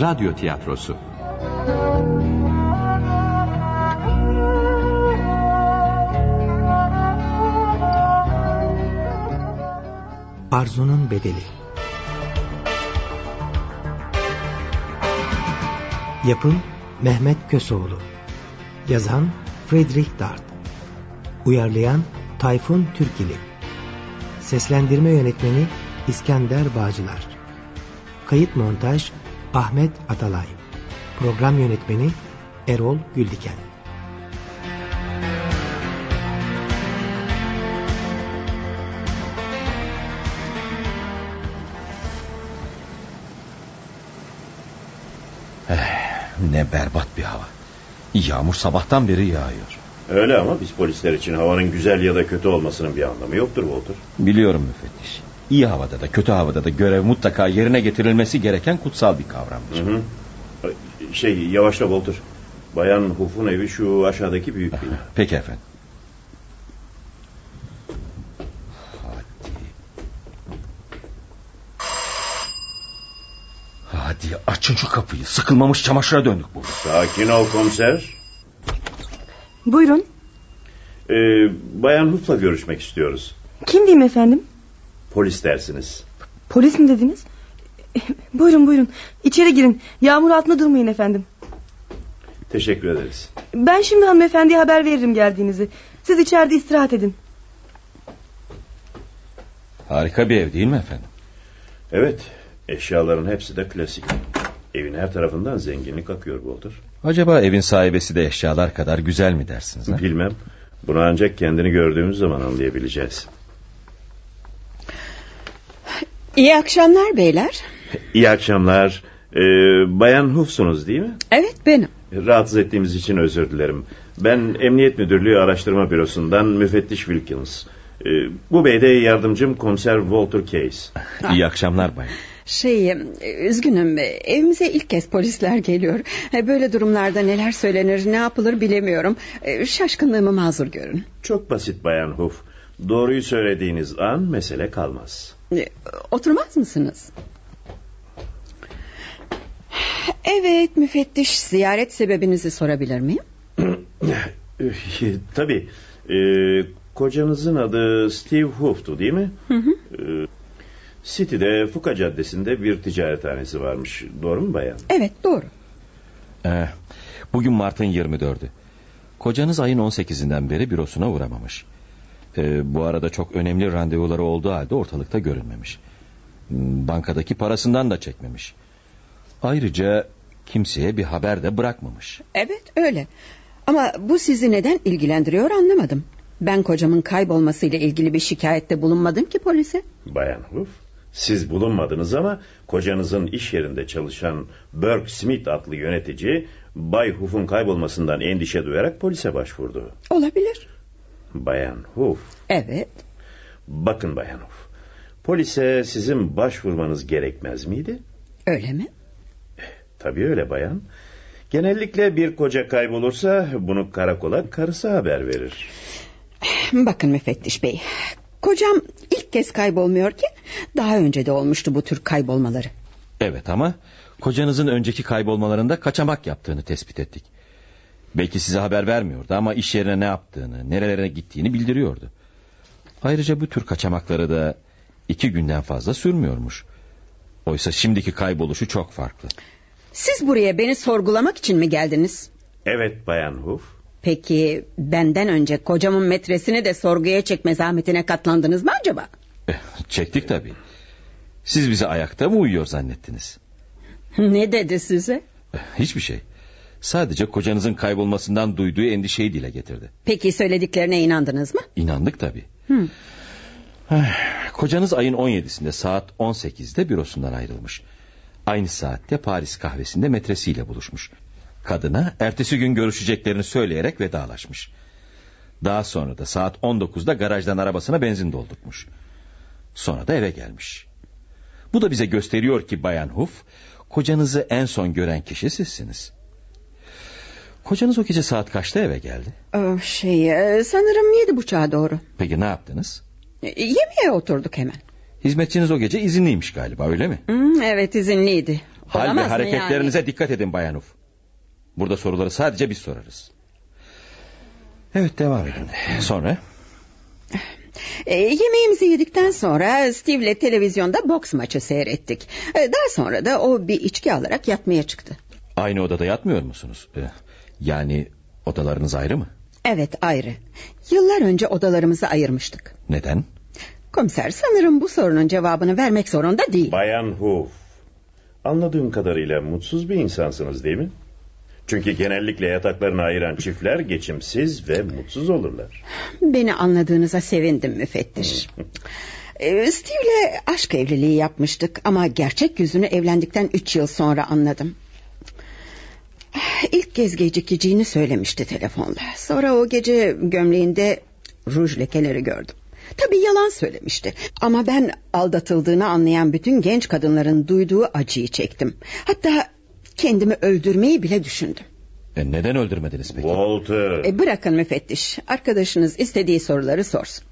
Radyo Tiyatrosu. Arzunun Bedeli. Yapım Mehmet Kösoğlu. Yazan Friedrich Dart. Uyarlayan Tayfun Türkili. Seslendirme Yönetmeni İskender Bağcılar. Kayıt Montaj Ahmet Atalay Program Yönetmeni Erol Güldiken Eh, ne berbat bir hava. Yağmur sabahtan beri yağıyor. Öyle ama biz polisler için havanın güzel ya da kötü olmasının bir anlamı yoktur Walter. Biliyorum müfettiş. İyi havada da kötü havada da görev mutlaka yerine getirilmesi gereken kutsal bir kavramdır. Hı hı. Şey yavaşla Walter. Bayan Huf'un evi şu aşağıdaki büyük bina. Peki efendim. Hadi. Hadi açın şu kapıyı. Sıkılmamış çamaşıra döndük burada. Sakin ol komiser. Buyurun. Ee, Bayan Huf'la görüşmek istiyoruz. Kim diyeyim efendim? Polis dersiniz. Polis mi dediniz? buyurun buyurun. İçeri girin. Yağmur altında durmayın efendim. Teşekkür ederiz. Ben şimdi hanımefendiye haber veririm geldiğinizi. Siz içeride istirahat edin. Harika bir ev değil mi efendim? Evet. Eşyaların hepsi de klasik. Evin her tarafından zenginlik akıyor Walter. Acaba evin sahibesi de eşyalar kadar güzel mi dersiniz? Ha? Bilmem. Bunu ancak kendini gördüğümüz zaman anlayabileceğiz. İyi akşamlar beyler. İyi akşamlar. Ee, Bayan Hufsunuz değil mi? Evet benim. Rahatsız ettiğimiz için özür dilerim. Ben Emniyet Müdürlüğü Araştırma Bürosu'ndan müfettiş Wilkins. Ee, bu bey de yardımcım komiser Walter Case. İyi akşamlar bayan. Şey üzgünüm evimize ilk kez polisler geliyor. Böyle durumlarda neler söylenir ne yapılır bilemiyorum. Şaşkınlığımı mazur görün. Çok basit Bayan Huf. Doğruyu söylediğiniz an mesele kalmaz. Oturmaz mısınız? Evet müfettiş ziyaret sebebinizi sorabilir miyim? Tabii. Ee, kocanızın adı Steve Hoof'tu değil mi? Hı hı. Ee, City'de Fuka Caddesi'nde bir ticarethanesi varmış. Doğru mu bayan? Evet doğru. Ee, bugün Mart'ın 24'ü. Kocanız ayın 18'inden beri bürosuna uğramamış. Ee, bu arada çok önemli randevuları olduğu halde ortalıkta görünmemiş. Bankadaki parasından da çekmemiş. Ayrıca kimseye bir haber de bırakmamış. Evet öyle. Ama bu sizi neden ilgilendiriyor anlamadım. Ben kocamın kaybolmasıyla ilgili bir şikayette bulunmadım ki polise. Bayan Huf, siz bulunmadınız ama kocanızın iş yerinde çalışan Burke Smith adlı yönetici Bay Huf'un kaybolmasından endişe duyarak polise başvurdu. Olabilir. Bayan Huf. Evet. Bakın Bayan Huf. Polise sizin başvurmanız gerekmez miydi? Öyle mi? Tabii öyle bayan. Genellikle bir koca kaybolursa bunu karakola karısı haber verir. Bakın müfettiş bey. Kocam ilk kez kaybolmuyor ki daha önce de olmuştu bu tür kaybolmaları. Evet ama kocanızın önceki kaybolmalarında kaçamak yaptığını tespit ettik. Belki size haber vermiyordu ama iş yerine ne yaptığını, nerelere gittiğini bildiriyordu. Ayrıca bu tür kaçamakları da iki günden fazla sürmüyormuş. Oysa şimdiki kayboluşu çok farklı. Siz buraya beni sorgulamak için mi geldiniz? Evet Bayan Huf. Peki benden önce kocamın metresini de sorguya çekme zahmetine katlandınız mı acaba? Eh, çektik tabii. Siz bizi ayakta mı uyuyor zannettiniz? ne dedi size? Eh, hiçbir şey. Sadece kocanızın kaybolmasından duyduğu endişeyi dile getirdi. Peki söylediklerine inandınız mı? İnandık tabii. Hı. Kocanız ayın 17'sinde saat 18'de bürosundan ayrılmış. Aynı saatte Paris kahvesinde metresiyle buluşmuş. Kadına ertesi gün görüşeceklerini söyleyerek vedalaşmış. Daha sonra da saat 19'da garajdan arabasına benzin doldurmuş. Sonra da eve gelmiş. Bu da bize gösteriyor ki Bayan Huf, kocanızı en son gören kişi sizsiniz. Kocanız o gece saat kaçta eve geldi? Ee, şey e, sanırım yedi buçuğa doğru. Peki ne yaptınız? E, Yemeğe oturduk hemen. Hizmetçiniz o gece izinliymiş galiba öyle mi? Hmm, evet izinliydi. Hal ve Olamaz hareketlerinize yani? dikkat edin Bayan Uf. Burada soruları sadece biz sorarız. Evet devam edin. Sonra? E, yemeğimizi yedikten sonra Steve'le televizyonda boks maçı seyrettik. E, daha sonra da o bir içki alarak yatmaya çıktı. Aynı odada yatmıyor musunuz? Ee, Yani odalarınız ayrı mı? Evet ayrı. Yıllar önce odalarımızı ayırmıştık. Neden? Komiser sanırım bu sorunun cevabını vermek zorunda değil. Bayan Hoof. Anladığım kadarıyla mutsuz bir insansınız değil mi? Çünkü genellikle yataklarını ayıran çiftler geçimsiz ve mutsuz olurlar. Beni anladığınıza sevindim müfettiş. Ee, Steve'le aşk evliliği yapmıştık ama gerçek yüzünü evlendikten üç yıl sonra anladım. İlk kez gecikeceğini söylemişti telefonda. Sonra o gece gömleğinde ruj lekeleri gördüm. Tabii yalan söylemişti. Ama ben aldatıldığını anlayan bütün genç kadınların duyduğu acıyı çektim. Hatta kendimi öldürmeyi bile düşündüm. E, neden öldürmediniz peki? Walter. E, bırakın müfettiş. Arkadaşınız istediği soruları sorsun.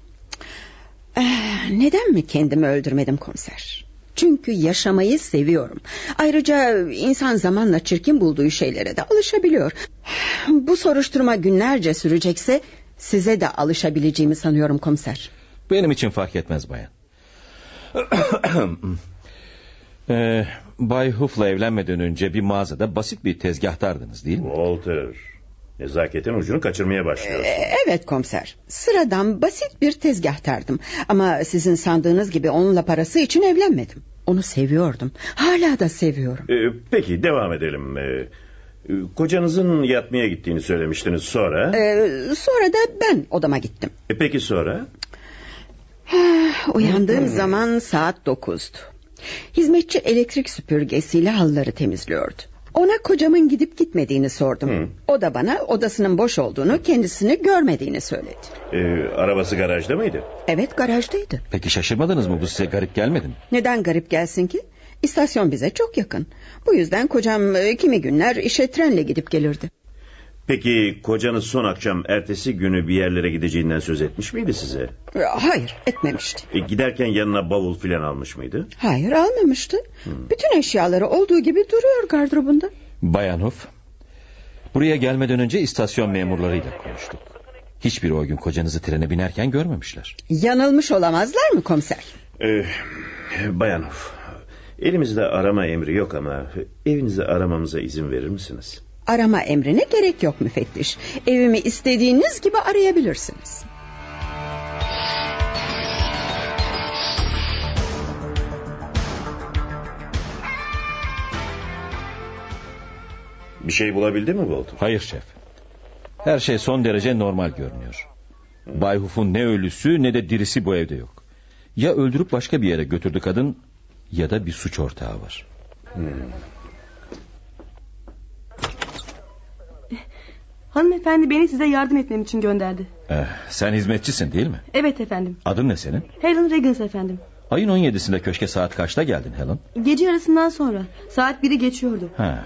Eh, neden mi kendimi öldürmedim komiser? Çünkü yaşamayı seviyorum. Ayrıca insan zamanla çirkin bulduğu şeylere de alışabiliyor. Bu soruşturma günlerce sürecekse size de alışabileceğimi sanıyorum komiser. Benim için fark etmez bayan. ee, Bay Huff'la evlenmeden önce bir mağazada basit bir tezgahtardınız değil mi? Walter. Nezaketin ucunu kaçırmaya başlıyorsun. E, Evet komiser. Sıradan basit bir tezgahtardım. Ama sizin sandığınız gibi onunla parası için evlenmedim. Onu seviyordum. Hala da seviyorum. Ee, peki devam edelim. Ee, kocanızın yatmaya gittiğini söylemiştiniz sonra. Ee, sonra da ben odama gittim. E, peki sonra? Uyandığım zaman saat dokuzdu. Hizmetçi elektrik süpürgesiyle halıları temizliyordu. Ona kocamın gidip gitmediğini sordum. Hı. O da bana odasının boş olduğunu kendisini görmediğini söyledi. Ee, arabası garajda mıydı? Evet garajdaydı. Peki şaşırmadınız mı bu size garip gelmedi mi? Neden garip gelsin ki? İstasyon bize çok yakın. Bu yüzden kocam e, kimi günler işe trenle gidip gelirdi. Peki kocanız son akşam ertesi günü bir yerlere gideceğinden söz etmiş miydi size? Hayır etmemişti. E, giderken yanına bavul filan almış mıydı? Hayır almamıştı. Bütün eşyaları olduğu gibi duruyor gardırobunda. Bayan Huff, buraya gelmeden önce istasyon memurlarıyla konuştuk. Hiçbiri o gün kocanızı trene binerken görmemişler. Yanılmış olamazlar mı komiser? Ee, bayan Hof, elimizde arama emri yok ama evinizi aramamıza izin verir misiniz? Arama emrine gerek yok müfettiş. Evimi istediğiniz gibi arayabilirsiniz. Bir şey bulabildi mi Walter? Hayır şef. Her şey son derece normal görünüyor. Bay Huff'un ne ölüsü ne de dirisi bu evde yok. Ya öldürüp başka bir yere götürdü kadın ya da bir suç ortağı var. Hanımefendi beni size yardım etmem için gönderdi. Eh, sen hizmetçisin değil mi? Evet efendim. Adın ne senin? Helen Reggins efendim. Ayın 17'sinde köşke saat kaçta geldin Helen? Gece yarısından sonra. Saat biri geçiyordu. Ha.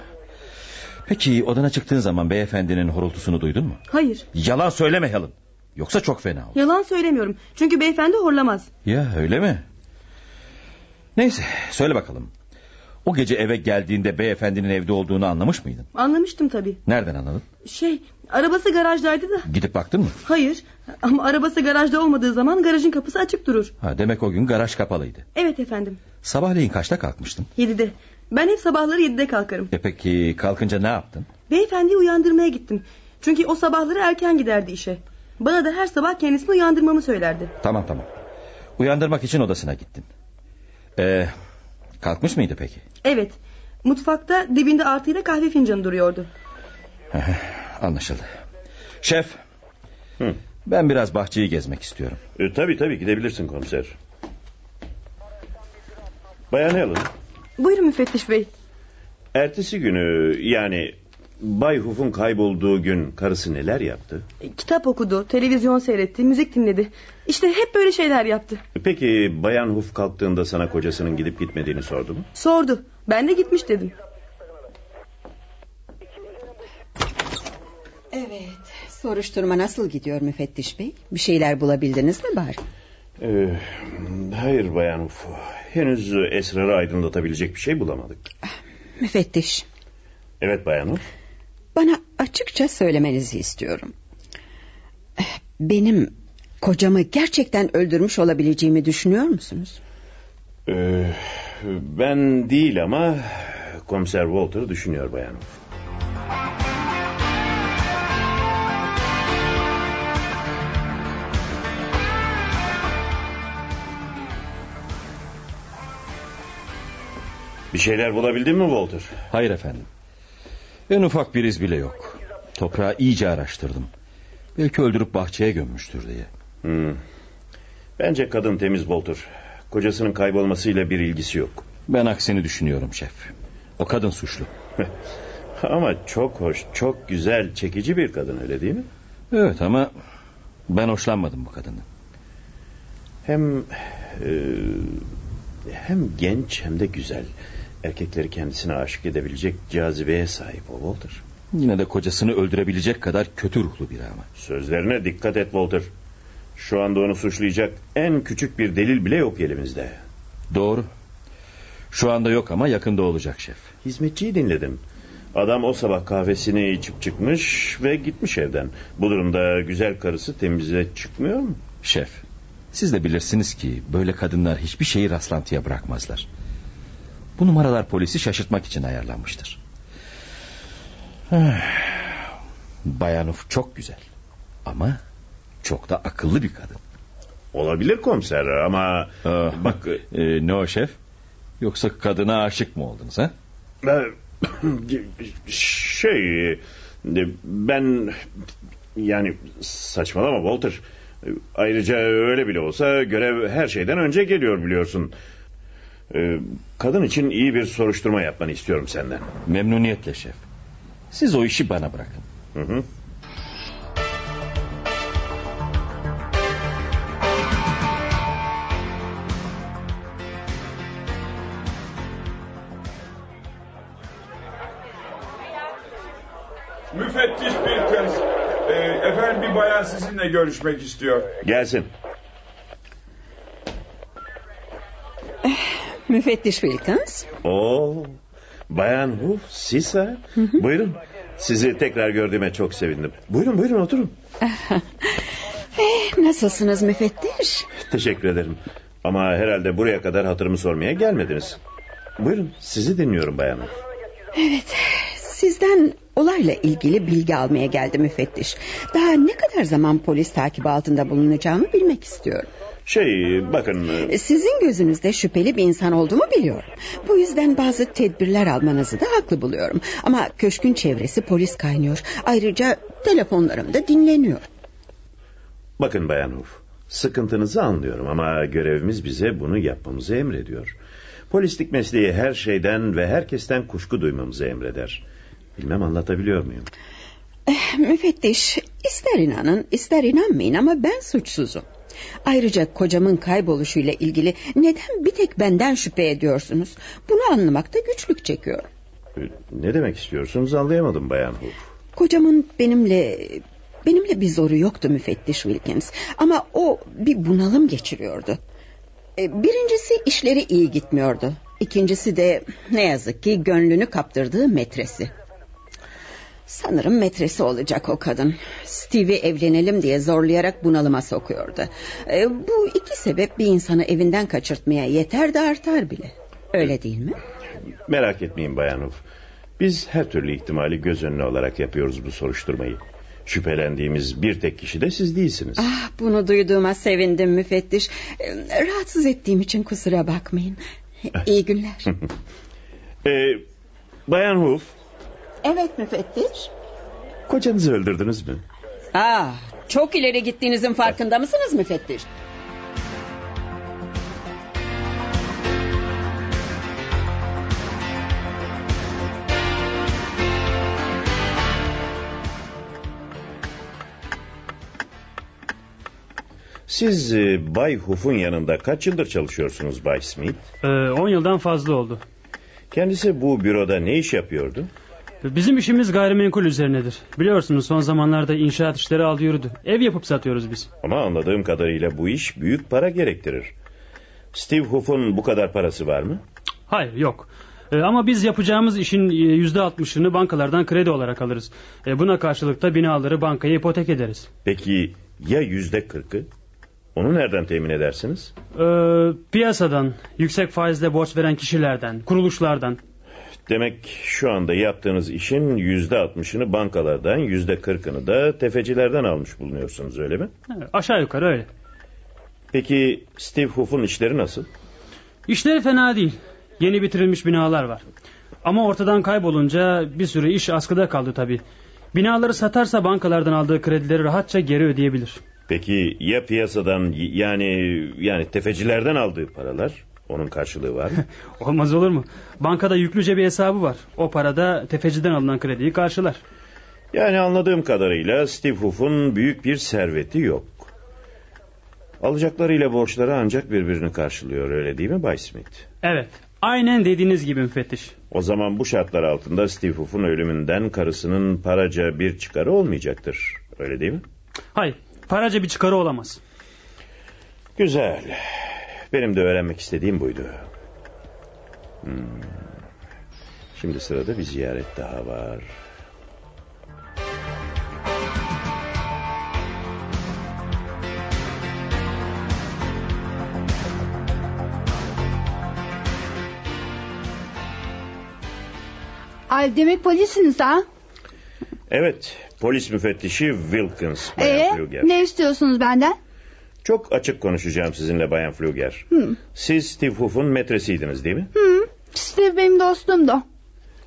Peki odana çıktığın zaman beyefendinin horultusunu duydun mu? Hayır. Yalan söyleme Helen. Yoksa çok fena olur. Yalan söylemiyorum. Çünkü beyefendi horlamaz. Ya öyle mi? Neyse söyle bakalım. O gece eve geldiğinde beyefendinin evde olduğunu anlamış mıydın? Anlamıştım tabii. Nereden anladın? Şey arabası garajdaydı da. Gidip baktın mı? Hayır. Ama arabası garajda olmadığı zaman garajın kapısı açık durur. Ha, demek o gün garaj kapalıydı. Evet efendim. Sabahleyin kaçta kalkmıştın? Yedide. Ben hep sabahları yedide kalkarım. E peki kalkınca ne yaptın? Beyefendiyi uyandırmaya gittim. Çünkü o sabahları erken giderdi işe. Bana da her sabah kendisini uyandırmamı söylerdi. Tamam tamam. Uyandırmak için odasına gittin. Ee, kalkmış mıydı peki? Evet. Mutfakta dibinde artıyla kahve fincanı duruyordu. Anlaşıldı. Şef. Hı. Ben biraz bahçeyi gezmek istiyorum. E, tabii tabii gidebilirsin komiser. Bayan Helen, Buyurun müfettiş bey. ertesi günü yani Bay Huf'un kaybolduğu gün karısı neler yaptı? E, Kitap okudu, televizyon seyretti, müzik dinledi. İşte hep böyle şeyler yaptı. Peki Bayan Huf kalktığında sana kocasının gidip gitmediğini sordu mu? Sordu. Ben de gitmiş dedim. Evet. Soruşturma nasıl gidiyor müfettiş bey? Bir şeyler bulabildiniz mi bari? Ee, hayır Bayan Huf. Henüz esrarı aydınlatabilecek bir şey bulamadık. Müfettiş. Evet Bayan Hof. Bana açıkça söylemenizi istiyorum. Benim kocamı gerçekten öldürmüş olabileceğimi düşünüyor musunuz? Ee, ben değil ama komiser Walter düşünüyor Bayan Hof. Bir şeyler bulabildin mi Walter? Hayır efendim. En ufak bir iz bile yok. Toprağı iyice araştırdım. Belki öldürüp bahçeye gömmüştür diye. Hmm. Bence kadın temiz Walter. Kocasının kaybolmasıyla bir ilgisi yok. Ben aksini düşünüyorum şef. O kadın suçlu. ama çok hoş, çok güzel, çekici bir kadın öyle değil mi? Evet ama ben hoşlanmadım bu kadından. Hem e, hem genç hem de güzel. Erkekleri kendisine aşık edebilecek cazibeye sahip o Walter. Yine de kocasını öldürebilecek kadar kötü ruhlu biri ama. Sözlerine dikkat et Walter. Şu anda onu suçlayacak en küçük bir delil bile yok elimizde. Doğru. Şu anda yok ama yakında olacak şef. Hizmetçiyi dinledim. Adam o sabah kahvesini içip çıkmış ve gitmiş evden. Bu durumda güzel karısı temize çıkmıyor mu? Şef, siz de bilirsiniz ki böyle kadınlar hiçbir şeyi rastlantıya bırakmazlar. Bu numaralar polisi şaşırtmak için ayarlanmıştır. Bayanuf çok güzel. Ama çok da akıllı bir kadın. Olabilir komiser ama... Aa, bak e, ne o şef? Yoksa kadına aşık mı oldunuz ha? Şey ben yani saçmalama Walter. Ayrıca öyle bile olsa görev her şeyden önce geliyor biliyorsun. Kadın için iyi bir soruşturma yapmanı istiyorum senden. Memnuniyetle şef. Siz o işi bana bırakın. Hı hı. Müfettiş bir kız. Ee, efendim bir bayan sizinle görüşmek istiyor. Gelsin. Müfettiş Wilkins. Oo, bayan Huf, siz ha? Buyurun. Sizi tekrar gördüğüme çok sevindim. Buyurun buyurun oturun. eh, nasılsınız müfettiş? Teşekkür ederim. Ama herhalde buraya kadar hatırımı sormaya gelmediniz. Buyurun sizi dinliyorum bayan Huf. Evet sizden olayla ilgili bilgi almaya geldi müfettiş. Daha ne kadar zaman polis takibi altında bulunacağımı bilmek istiyorum. Şey bakın... Sizin gözünüzde şüpheli bir insan olduğumu biliyorum. Bu yüzden bazı tedbirler almanızı da haklı buluyorum. Ama köşkün çevresi polis kaynıyor. Ayrıca telefonlarım da dinleniyor. Bakın Bayan Huf, sıkıntınızı anlıyorum ama görevimiz bize bunu yapmamızı emrediyor. Polislik mesleği her şeyden ve herkesten kuşku duymamızı emreder. Bilmem anlatabiliyor muyum? Eh, müfettiş ister inanın ister inanmayın ama ben suçsuzum. Ayrıca kocamın kayboluşuyla ilgili neden bir tek benden şüphe ediyorsunuz? Bunu anlamakta güçlük çekiyorum. Ne demek istiyorsunuz anlayamadım Bayan Huf. Kocamın benimle benimle bir zoru yoktu müfettiş Wilkins. Ama o bir bunalım geçiriyordu. E, birincisi işleri iyi gitmiyordu. İkincisi de ne yazık ki gönlünü kaptırdığı metresi. Sanırım metresi olacak o kadın. Steve'i evlenelim diye zorlayarak bunalıma sokuyordu. E, bu iki sebep bir insanı evinden kaçırtmaya yeter de artar bile. Öyle değil mi? Merak etmeyin Bayan Uf. Biz her türlü ihtimali göz önüne alarak yapıyoruz bu soruşturmayı. Şüphelendiğimiz bir tek kişi de siz değilsiniz. Ah, bunu duyduğuma sevindim müfettiş. Rahatsız ettiğim için kusura bakmayın. İyi günler. ee, Bayan Huf. Evet müfettiş. Kocanızı öldürdünüz mü? Aa, çok ileri gittiğinizin farkında mısınız müfettiş? Siz e, Bay Huf'un yanında kaç yıldır çalışıyorsunuz Bay Smith? 10 ee, yıldan fazla oldu. Kendisi bu büroda ne iş yapıyordu? Bizim işimiz gayrimenkul üzerinedir. Biliyorsunuz son zamanlarda inşaat işleri aldı yürüdü. Ev yapıp satıyoruz biz. Ama anladığım kadarıyla bu iş büyük para gerektirir. Steve Huff'un bu kadar parası var mı? Hayır yok. E, ama biz yapacağımız işin e, yüzde altmışını bankalardan kredi olarak alırız. E, buna karşılık da binaları bankaya ipotek ederiz. Peki ya yüzde kırkı? Onu nereden temin edersiniz? E, piyasadan, yüksek faizle borç veren kişilerden, kuruluşlardan. Demek şu anda yaptığınız işin yüzde altmışını bankalardan, yüzde kırkını da tefecilerden almış bulunuyorsunuz öyle mi? E, aşağı yukarı öyle. Peki Steve Huff'un işleri nasıl? İşleri fena değil. Yeni bitirilmiş binalar var. Ama ortadan kaybolunca bir sürü iş askıda kaldı tabii. Binaları satarsa bankalardan aldığı kredileri rahatça geri ödeyebilir. Peki ya piyasadan yani yani tefecilerden aldığı paralar? Onun karşılığı var mı? Olmaz olur mu? Bankada yüklüce bir hesabı var. O parada tefeciden alınan krediyi karşılar. Yani anladığım kadarıyla Steve Huff'un büyük bir serveti yok. Alacaklarıyla borçları ancak birbirini karşılıyor öyle değil mi Bay Smith? Evet. Aynen dediğiniz gibi müfettiş. O zaman bu şartlar altında Steve Huff'un ölümünden karısının paraca bir çıkarı olmayacaktır. Öyle değil mi? Hayır. Paraca bir çıkarı olamaz. Güzel. Benim de öğrenmek istediğim buydu. Hmm. Şimdi sırada bir ziyaret daha var. Ay demek polisiniz ha? Evet, polis müfettişi Wilkins, Ee, ne istiyorsunuz benden? Çok açık konuşacağım sizinle Bayan Fluger. Hı. Siz Steve Huff'un metresiydiniz değil mi? Hı, Steve benim dostumdu.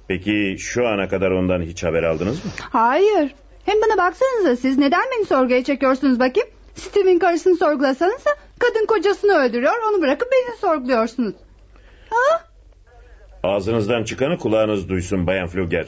Peki şu ana kadar ondan hiç haber aldınız mı? Hayır. Hem bana baksanıza siz neden beni sorguya çekiyorsunuz bakayım? Steve'in karısını sorgulasanıza kadın kocasını öldürüyor onu bırakıp beni sorguluyorsunuz. Ha? Ağzınızdan çıkanı kulağınız duysun Bayan Fluger.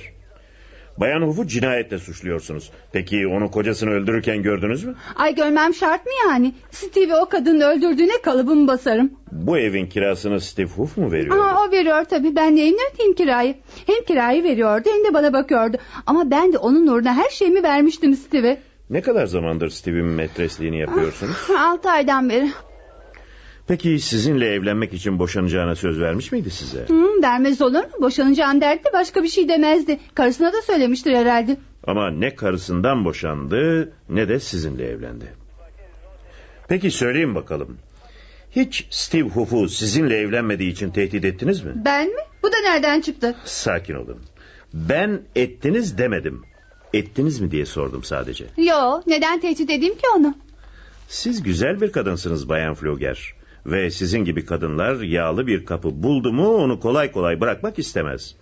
Bayan Huff'u cinayetle suçluyorsunuz. Peki onu kocasını öldürürken gördünüz mü? Ay görmem şart mı yani? Steve'i o kadının öldürdüğüne kalıbımı basarım. Bu evin kirasını Steve Huff mu veriyor? Aa, o veriyor tabii ben neyini ödeyeyim kirayı. Hem kirayı veriyordu hem de bana bakıyordu. Ama ben de onun uğruna her şeyimi vermiştim Steve'e. Ne kadar zamandır Steve'in metresliğini yapıyorsunuz? Altı aydan beri. Peki sizinle evlenmek için boşanacağına söz vermiş miydi size? Hı, vermez olur mu? Boşanacağım derdi de başka bir şey demezdi. Karısına da söylemiştir herhalde. Ama ne karısından boşandı ne de sizinle evlendi. Peki söyleyin bakalım. Hiç Steve Huff'u sizinle evlenmediği için tehdit ettiniz mi? Ben mi? Bu da nereden çıktı? Sakin olun. Ben ettiniz demedim. Ettiniz mi diye sordum sadece. Yo neden tehdit edeyim ki onu? Siz güzel bir kadınsınız Bayan Floger. Ve sizin gibi kadınlar yağlı bir kapı buldu mu onu kolay kolay bırakmak istemez.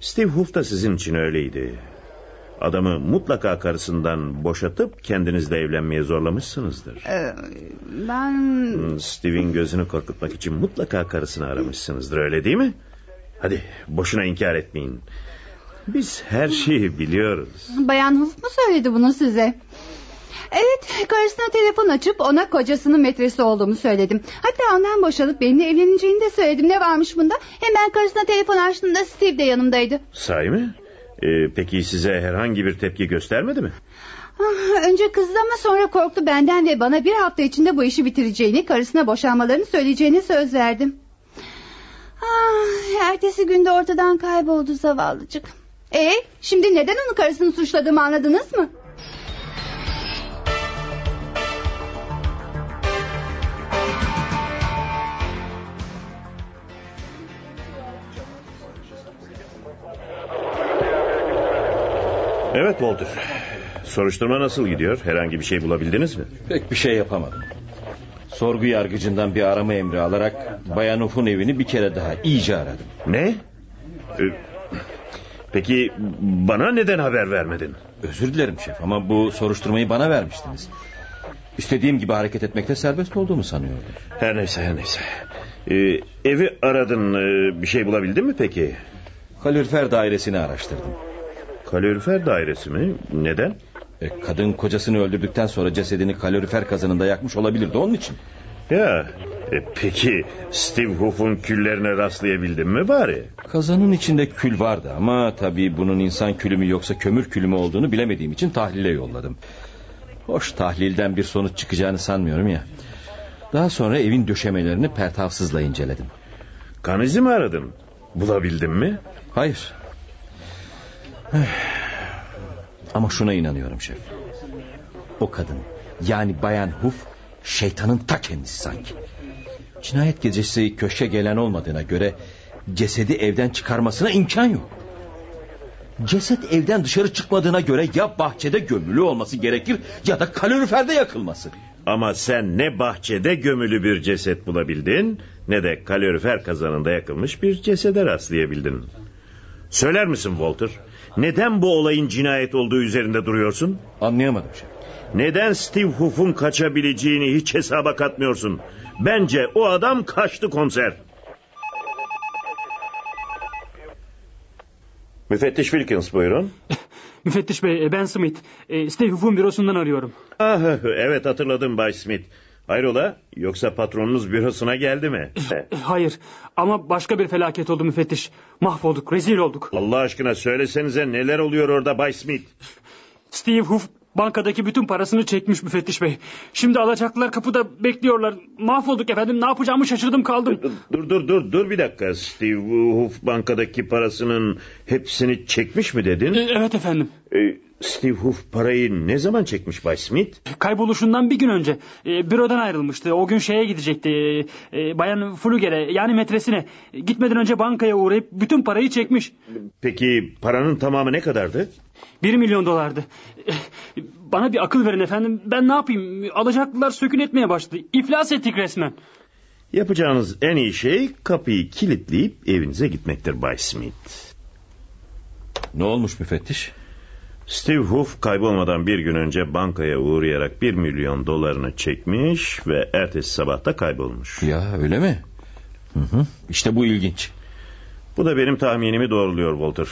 Steve Huff da sizin için öyleydi. Adamı mutlaka karısından boşatıp kendinizle evlenmeye zorlamışsınızdır. Ee, ben... Hmm, Steve'in gözünü korkutmak için mutlaka karısını aramışsınızdır öyle değil mi? Hadi boşuna inkar etmeyin. Biz her şeyi biliyoruz. Bayan Huff mu söyledi bunu size? Evet karısına telefon açıp ona kocasının metresi olduğumu söyledim. Hatta ondan boşalıp benimle evleneceğini de söyledim. Ne varmış bunda? Hemen karısına telefon açtığımda Steve de yanımdaydı. Sahi mi? Ee, peki size herhangi bir tepki göstermedi mi? Ah, önce kızdı ama sonra korktu benden ve bana bir hafta içinde bu işi bitireceğini, karısına boşanmalarını söyleyeceğini söz verdim. Ah, ertesi günde ortadan kayboldu zavallıcık. E, şimdi neden onu karısını suçladığımı anladınız mı? Evet Walter. Soruşturma nasıl gidiyor? Herhangi bir şey bulabildiniz mi? Pek bir şey yapamadım. Sorgu yargıcından bir arama emri alarak Bayan Uf'un evini bir kere daha iyice aradım. Ne? Ee, peki bana neden haber vermedin? Özür dilerim şef ama bu soruşturmayı bana vermiştiniz. İstediğim gibi hareket etmekte serbest olduğumu sanıyordum. Her neyse her neyse. Ee, evi aradın ee, bir şey bulabildin mi peki? Kalorifer dairesini araştırdım. Kalorifer dairesi mi? Neden? E, kadın kocasını öldürdükten sonra cesedini kalorifer kazanında yakmış olabilirdi onun için. Ya e, peki Steve Huff'un küllerine rastlayabildin mi bari? Kazanın içinde kül vardı ama tabii bunun insan külü mü yoksa kömür külü mü olduğunu bilemediğim için tahlile yolladım. Hoş tahlilden bir sonuç çıkacağını sanmıyorum ya. Daha sonra evin döşemelerini pertavsızla inceledim. Kan izi mi aradın? Bulabildin mi? Hayır. Ama şuna inanıyorum şef. O kadın yani Bayan Huf şeytanın ta kendisi sanki. Cinayet gecesi köşke gelen olmadığına göre cesedi evden çıkarmasına imkan yok. Ceset evden dışarı çıkmadığına göre ya bahçede gömülü olması gerekir ya da kaloriferde yakılması. Ama sen ne bahçede gömülü bir ceset bulabildin ne de kalorifer kazanında yakılmış bir cesede rastlayabildin. Söyler misin Walter? Neden bu olayın cinayet olduğu üzerinde duruyorsun? Anlayamadım şef. Neden Steve Huff'un kaçabileceğini hiç hesaba katmıyorsun? Bence o adam kaçtı komiser. Müfettiş Wilkins buyurun. Müfettiş bey e, ben Smith. E, Steve Huff'un bürosundan arıyorum. Ah, evet hatırladım Bay Smith. Hayrola yoksa patronunuz bürosuna geldi mi? Hayır ama başka bir felaket oldu müfettiş. Mahvolduk rezil olduk. Allah aşkına söylesenize neler oluyor orada Bay Smith? Steve Huff bankadaki bütün parasını çekmiş müfettiş bey. Şimdi alacaklılar kapıda bekliyorlar. Mahvolduk efendim ne yapacağımı şaşırdım kaldım. Dur dur dur dur bir dakika Steve Huff bankadaki parasının hepsini çekmiş mi dedin? E, Evet efendim. Ee, Steve Huff parayı ne zaman çekmiş Bay Smith? Kayboluşundan bir gün önce e, bürodan ayrılmıştı. O gün şeye gidecekti. e, e, bayan Fluger'e yani metresine. E, Gitmeden önce bankaya uğrayıp bütün parayı çekmiş. Peki paranın tamamı ne kadardı? Bir milyon dolardı. E, Bana bir akıl verin efendim. Ben ne yapayım? Alacaklılar sökün etmeye başladı. İflas ettik resmen. Yapacağınız en iyi şey kapıyı kilitleyip evinize gitmektir Bay Smith. Ne olmuş müfettiş? Steve Huff kaybolmadan bir gün önce bankaya uğrayarak bir milyon dolarını çekmiş ve ertesi sabahta kaybolmuş. Ya öyle mi? Hı hı. İşte bu ilginç. Bu da benim tahminimi doğruluyor Walter.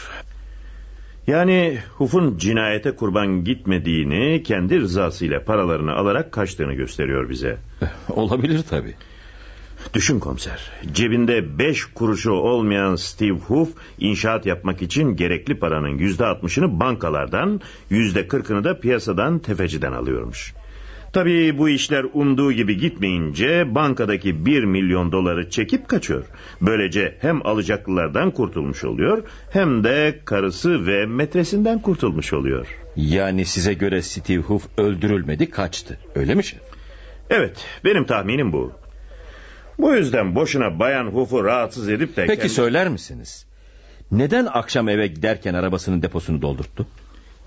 Yani Huff'un cinayete kurban gitmediğini kendi rızasıyla paralarını alarak kaçtığını gösteriyor bize. Olabilir tabii. Düşün komiser. Cebinde beş kuruşu olmayan Steve Huff inşaat yapmak için gerekli paranın yüzde altmışını bankalardan, yüzde kırkını da piyasadan tefeciden alıyormuş. Tabii bu işler umduğu gibi gitmeyince bankadaki bir milyon doları çekip kaçıyor. Böylece hem alacaklılardan kurtulmuş oluyor hem de karısı ve metresinden kurtulmuş oluyor. Yani size göre Steve Huff öldürülmedi kaçtı. Öyle mi şef? Evet benim tahminim bu. Bu yüzden boşuna Bayan Huff'u rahatsız edip de... Peki kendi- söyler misiniz? Neden akşam eve giderken arabasının deposunu doldurttu?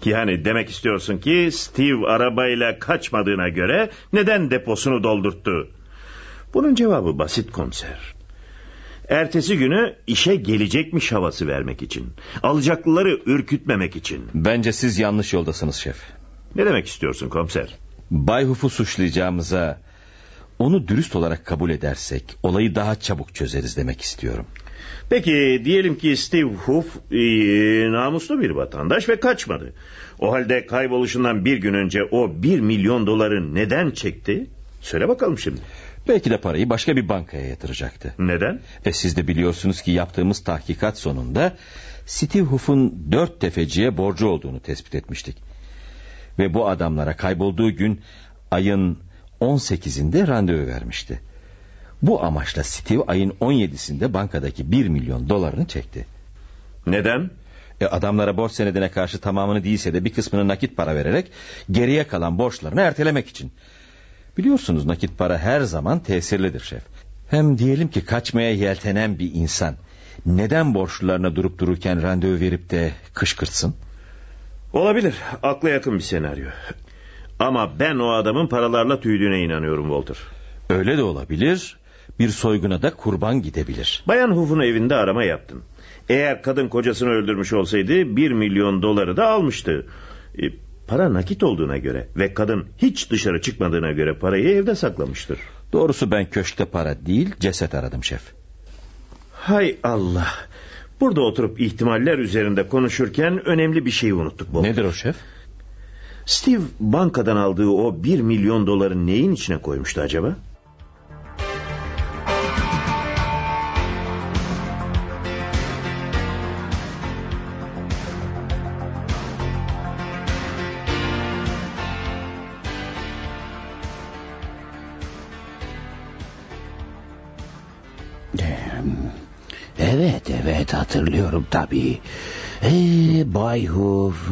Yani demek istiyorsun ki Steve arabayla kaçmadığına göre neden deposunu doldurttu? Bunun cevabı basit komiser. Ertesi günü işe gelecekmiş havası vermek için. Alacaklıları ürkütmemek için. Bence siz yanlış yoldasınız şef. Ne demek istiyorsun komiser? Bay Huff'u suçlayacağımıza onu dürüst olarak kabul edersek olayı daha çabuk çözeriz demek istiyorum. Peki diyelim ki Steve Huff e, namuslu bir vatandaş ve kaçmadı. O halde kayboluşundan bir gün önce o bir milyon doları neden çekti? Söyle bakalım şimdi. Belki de parayı başka bir bankaya yatıracaktı. Neden? E siz de biliyorsunuz ki yaptığımız tahkikat sonunda Steve Huff'un dört tefeciye borcu olduğunu tespit etmiştik. Ve bu adamlara kaybolduğu gün ayın 18'inde randevu vermişti. Bu amaçla Steve ayın 17'sinde bankadaki 1 milyon dolarını çekti. Neden? E adamlara borç senedine karşı tamamını değilse de bir kısmını nakit para vererek geriye kalan borçlarını ertelemek için. Biliyorsunuz nakit para her zaman tesirlidir şef. Hem diyelim ki kaçmaya yeltenen bir insan neden borçlularına durup dururken randevu verip de kışkırtsın? Olabilir. Akla yakın bir senaryo. Ama ben o adamın paralarla tüydüğüne inanıyorum Walter. Öyle de olabilir. Bir soyguna da kurban gidebilir. Bayan Huff'un evinde arama yaptın. Eğer kadın kocasını öldürmüş olsaydı bir milyon doları da almıştı. E, para nakit olduğuna göre ve kadın hiç dışarı çıkmadığına göre parayı evde saklamıştır. Doğrusu ben köşkte para değil ceset aradım şef. Hay Allah. Burada oturup ihtimaller üzerinde konuşurken önemli bir şeyi unuttuk. Walter. Nedir o şef? Steve bankadan aldığı o bir milyon doları neyin içine koymuştu acaba? Evet evet hatırlıyorum tabii. Ee, Bay Hoof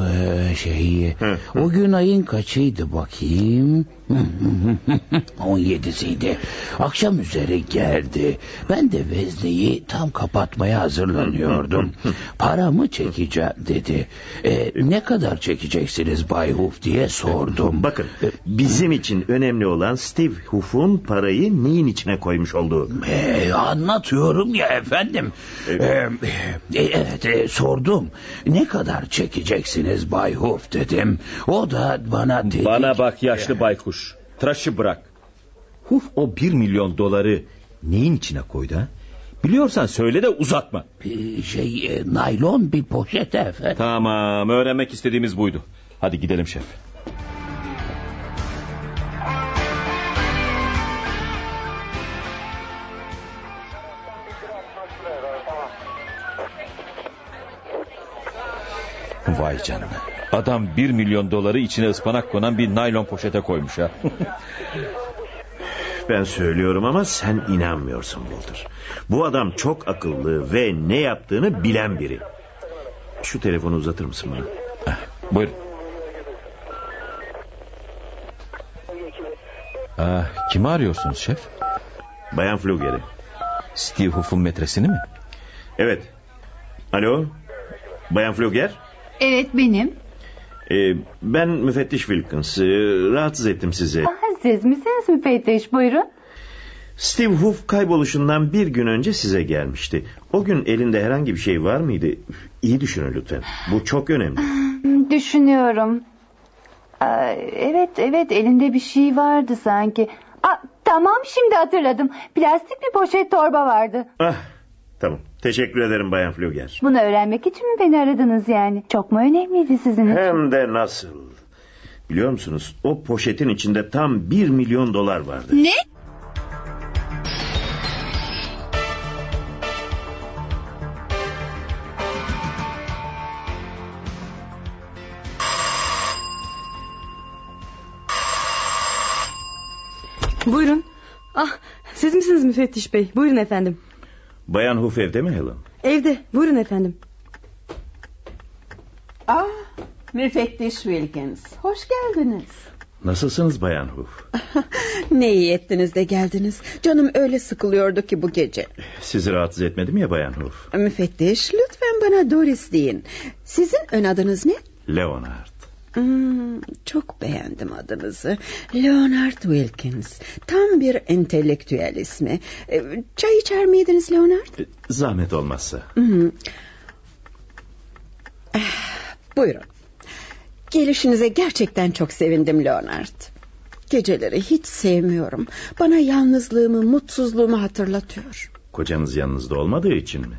şey o gün ayın kaçıydı bakayım. 17'siydi. Akşam üzeri geldi. Ben de vezneyi tam kapatmaya hazırlanıyordum. Paramı çekeceğim dedi. E, ne kadar çekeceksiniz Bay Hoof diye sordum. Bakın bizim için önemli olan Steve Huff'un parayı neyin içine koymuş olduğu. E, anlatıyorum ya efendim. E, e, evet e, sordum. Ne kadar çekeceksiniz Bay Hoof dedim. O da bana dedi Bana bak yaşlı baykuş. Tıraşı bırak. Huf o bir milyon doları neyin içine koydu ha? Biliyorsan söyle de uzatma. E, şey e, naylon bir poşet efendim. Tamam öğrenmek istediğimiz buydu. Hadi gidelim şef. Vay canına. Adam bir milyon doları içine ıspanak konan bir naylon poşete koymuş ha. Ben söylüyorum ama sen inanmıyorsun Walter. Bu adam çok akıllı ve ne yaptığını bilen biri. Şu telefonu uzatır mısın bana? Buyurun. Ah, kimi arıyorsunuz şef? Bayan Fluger'i. Steve Huff'un metresini mi? Evet. Alo. Bayan Fluger. Evet benim. Ee, ben müfettiş Wilkins. Ee, rahatsız ettim sizi. Siz misiniz müfettiş buyurun. Steve Huff kayboluşundan bir gün önce size gelmişti. O gün elinde herhangi bir şey var mıydı? İyi düşünün lütfen. Bu çok önemli. Düşünüyorum. Aa, evet evet elinde bir şey vardı sanki. Aa, tamam şimdi hatırladım. Plastik bir poşet torba vardı. Ah, tamam. Teşekkür ederim Bayan Fluger. Bunu öğrenmek için mi beni aradınız yani? Çok mu önemliydi sizin için? Hem de nasıl? Biliyor musunuz o poşetin içinde tam bir milyon dolar vardı. Ne? Buyurun. Ah siz misiniz müfettiş bey? Buyurun efendim. Bayan Huff evde mi Helen? Evde. Buyurun efendim. Ah, müfettiş Wilkins. Hoş geldiniz. Nasılsınız Bayan Huff? ne iyi ettiniz de geldiniz. Canım öyle sıkılıyordu ki bu gece. Sizi rahatsız etmedim ya Bayan Huff. Müfettiş lütfen bana Doris deyin. Sizin ön adınız ne? Leonard. Hmm, çok beğendim adınızı. Leonard Wilkins. Tam bir entelektüel ismi. Ee, Çay içer miydiniz Leonard? E, Zahmet olmazsa. Hmm. Ah, Buyurun. Gelişinize gerçekten çok sevindim Leonard. Geceleri hiç sevmiyorum. Bana yalnızlığımı, mutsuzluğumu hatırlatıyor. Kocanız yanınızda olmadığı için mi?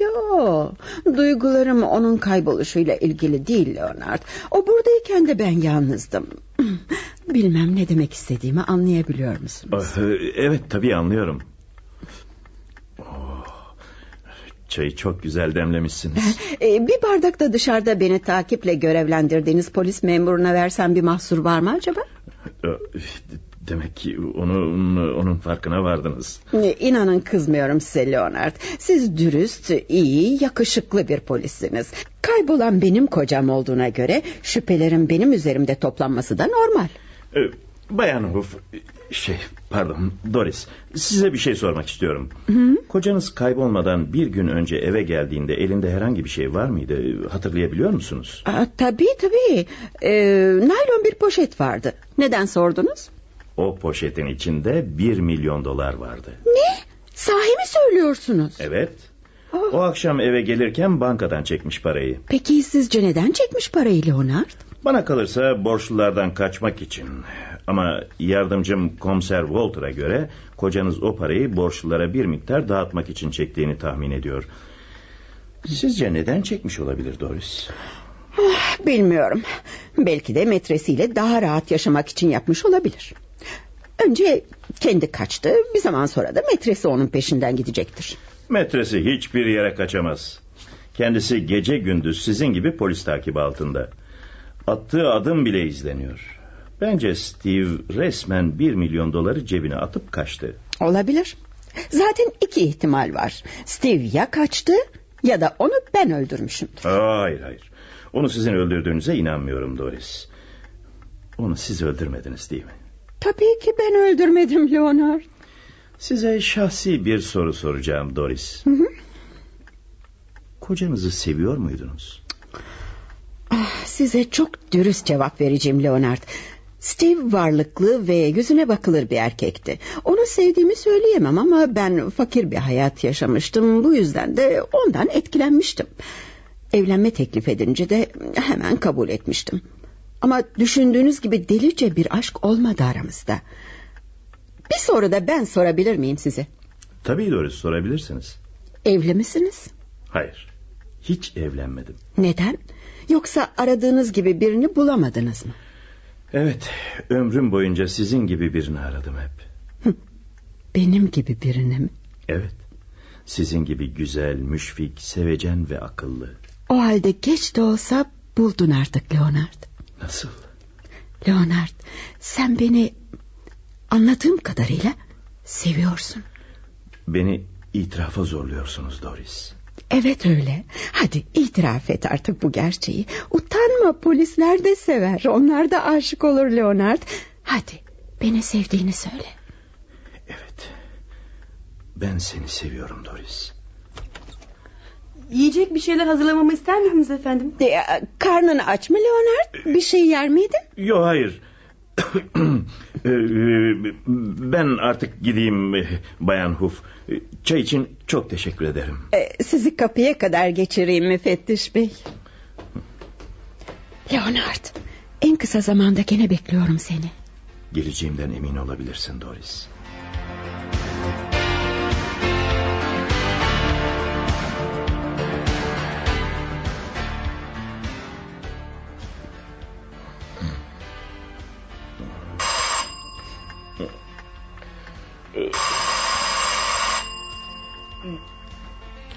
Yo, duygularım onun kayboluşuyla ilgili değil Leonard. O buradayken de ben yalnızdım. Bilmem ne demek istediğimi anlayabiliyor musunuz? Ah, e, Evet tabii anlıyorum. Oh, çayı çok güzel demlemişsiniz. Ee, bir bardak da dışarıda beni takiple görevlendirdiğiniz polis memuruna versem bir mahsur var mı acaba? E, Demek ki onun, onun farkına vardınız. Ee, İnanın kızmıyorum size Leonard. Siz dürüst, iyi, yakışıklı bir polissiniz. Kaybolan benim kocam olduğuna göre şüphelerin benim üzerimde toplanması da normal. E, Bayan Huff, şey pardon Doris size bir şey sormak istiyorum. Kocanız kaybolmadan bir gün önce eve geldiğinde elinde herhangi bir şey var mıydı? Hatırlayabiliyor musunuz? Aa, tabii tabii. Ee, naylon bir poşet vardı. Neden sordunuz? O poşetin içinde bir milyon dolar vardı. Ne? Sahi mi söylüyorsunuz? Evet. O akşam eve gelirken bankadan çekmiş parayı. Peki sizce neden çekmiş parayı Leonard? Bana kalırsa borçlulardan kaçmak için. Ama yardımcım komiser Walter'a göre kocanız o parayı borçlulara bir miktar dağıtmak için çektiğini tahmin ediyor. Sizce neden çekmiş olabilir Doris? Bilmiyorum. Belki de metresiyle daha rahat yaşamak için yapmış olabilir. Önce kendi kaçtı. Bir zaman sonra da metresi onun peşinden gidecektir. Metresi hiçbir yere kaçamaz. Kendisi gece gündüz sizin gibi polis takibi altında. Attığı adım bile izleniyor. Bence Steve resmen bir milyon doları cebine atıp kaçtı. Olabilir. Zaten iki ihtimal var. Steve ya kaçtı ya da onu ben öldürmüşümdür. Hayır hayır. Onu sizin öldürdüğünüze inanmıyorum Doris. Onu siz öldürmediniz değil mi? Tabii ki ben öldürmedim Leonard. Size şahsi bir soru soracağım Doris. Hı hı. Kocanızı seviyor muydunuz? Ah, size çok dürüst cevap vereceğim Leonard. Steve varlıklı ve yüzüne bakılır bir erkekti. Onu sevdiğimi söyleyemem ama ben fakir bir hayat yaşamıştım. Bu yüzden de ondan etkilenmiştim. Evlenme teklif edince de hemen kabul etmiştim. Ama düşündüğünüz gibi delice bir aşk olmadı aramızda. Bir soru da ben sorabilir miyim size? Tabii doğru sorabilirsiniz. Evli misiniz? Hayır. Hiç evlenmedim. Neden? Yoksa aradığınız gibi birini bulamadınız mı? Evet, ömrüm boyunca sizin gibi birini aradım hep. Benim gibi birini mi? Evet. Sizin gibi güzel, müşfik, sevecen ve akıllı. O halde geç de olsa buldun artık Leonard. Nasıl? Leonard, sen beni anladığım kadarıyla seviyorsun. Beni itirafa zorluyorsunuz Doris. Evet öyle. Hadi itiraf et artık bu gerçeği. Utanma polisler de sever. Onlar da aşık olur Leonard. Hadi beni sevdiğini söyle. Evet. Ben seni seviyorum Doris. Yiyecek bir şeyler hazırlamamı ister miydiniz efendim? E, karnını aç mı Leonard? Bir şey yer miydin? Yok hayır. Ee, ben artık gideyim Bayan Huf. Çay için çok teşekkür ederim. Ee, sizi kapıya kadar geçireyim müfettiş bey. Leonard, en kısa zamanda gene bekliyorum seni. Geleceğimden emin olabilirsin Doris.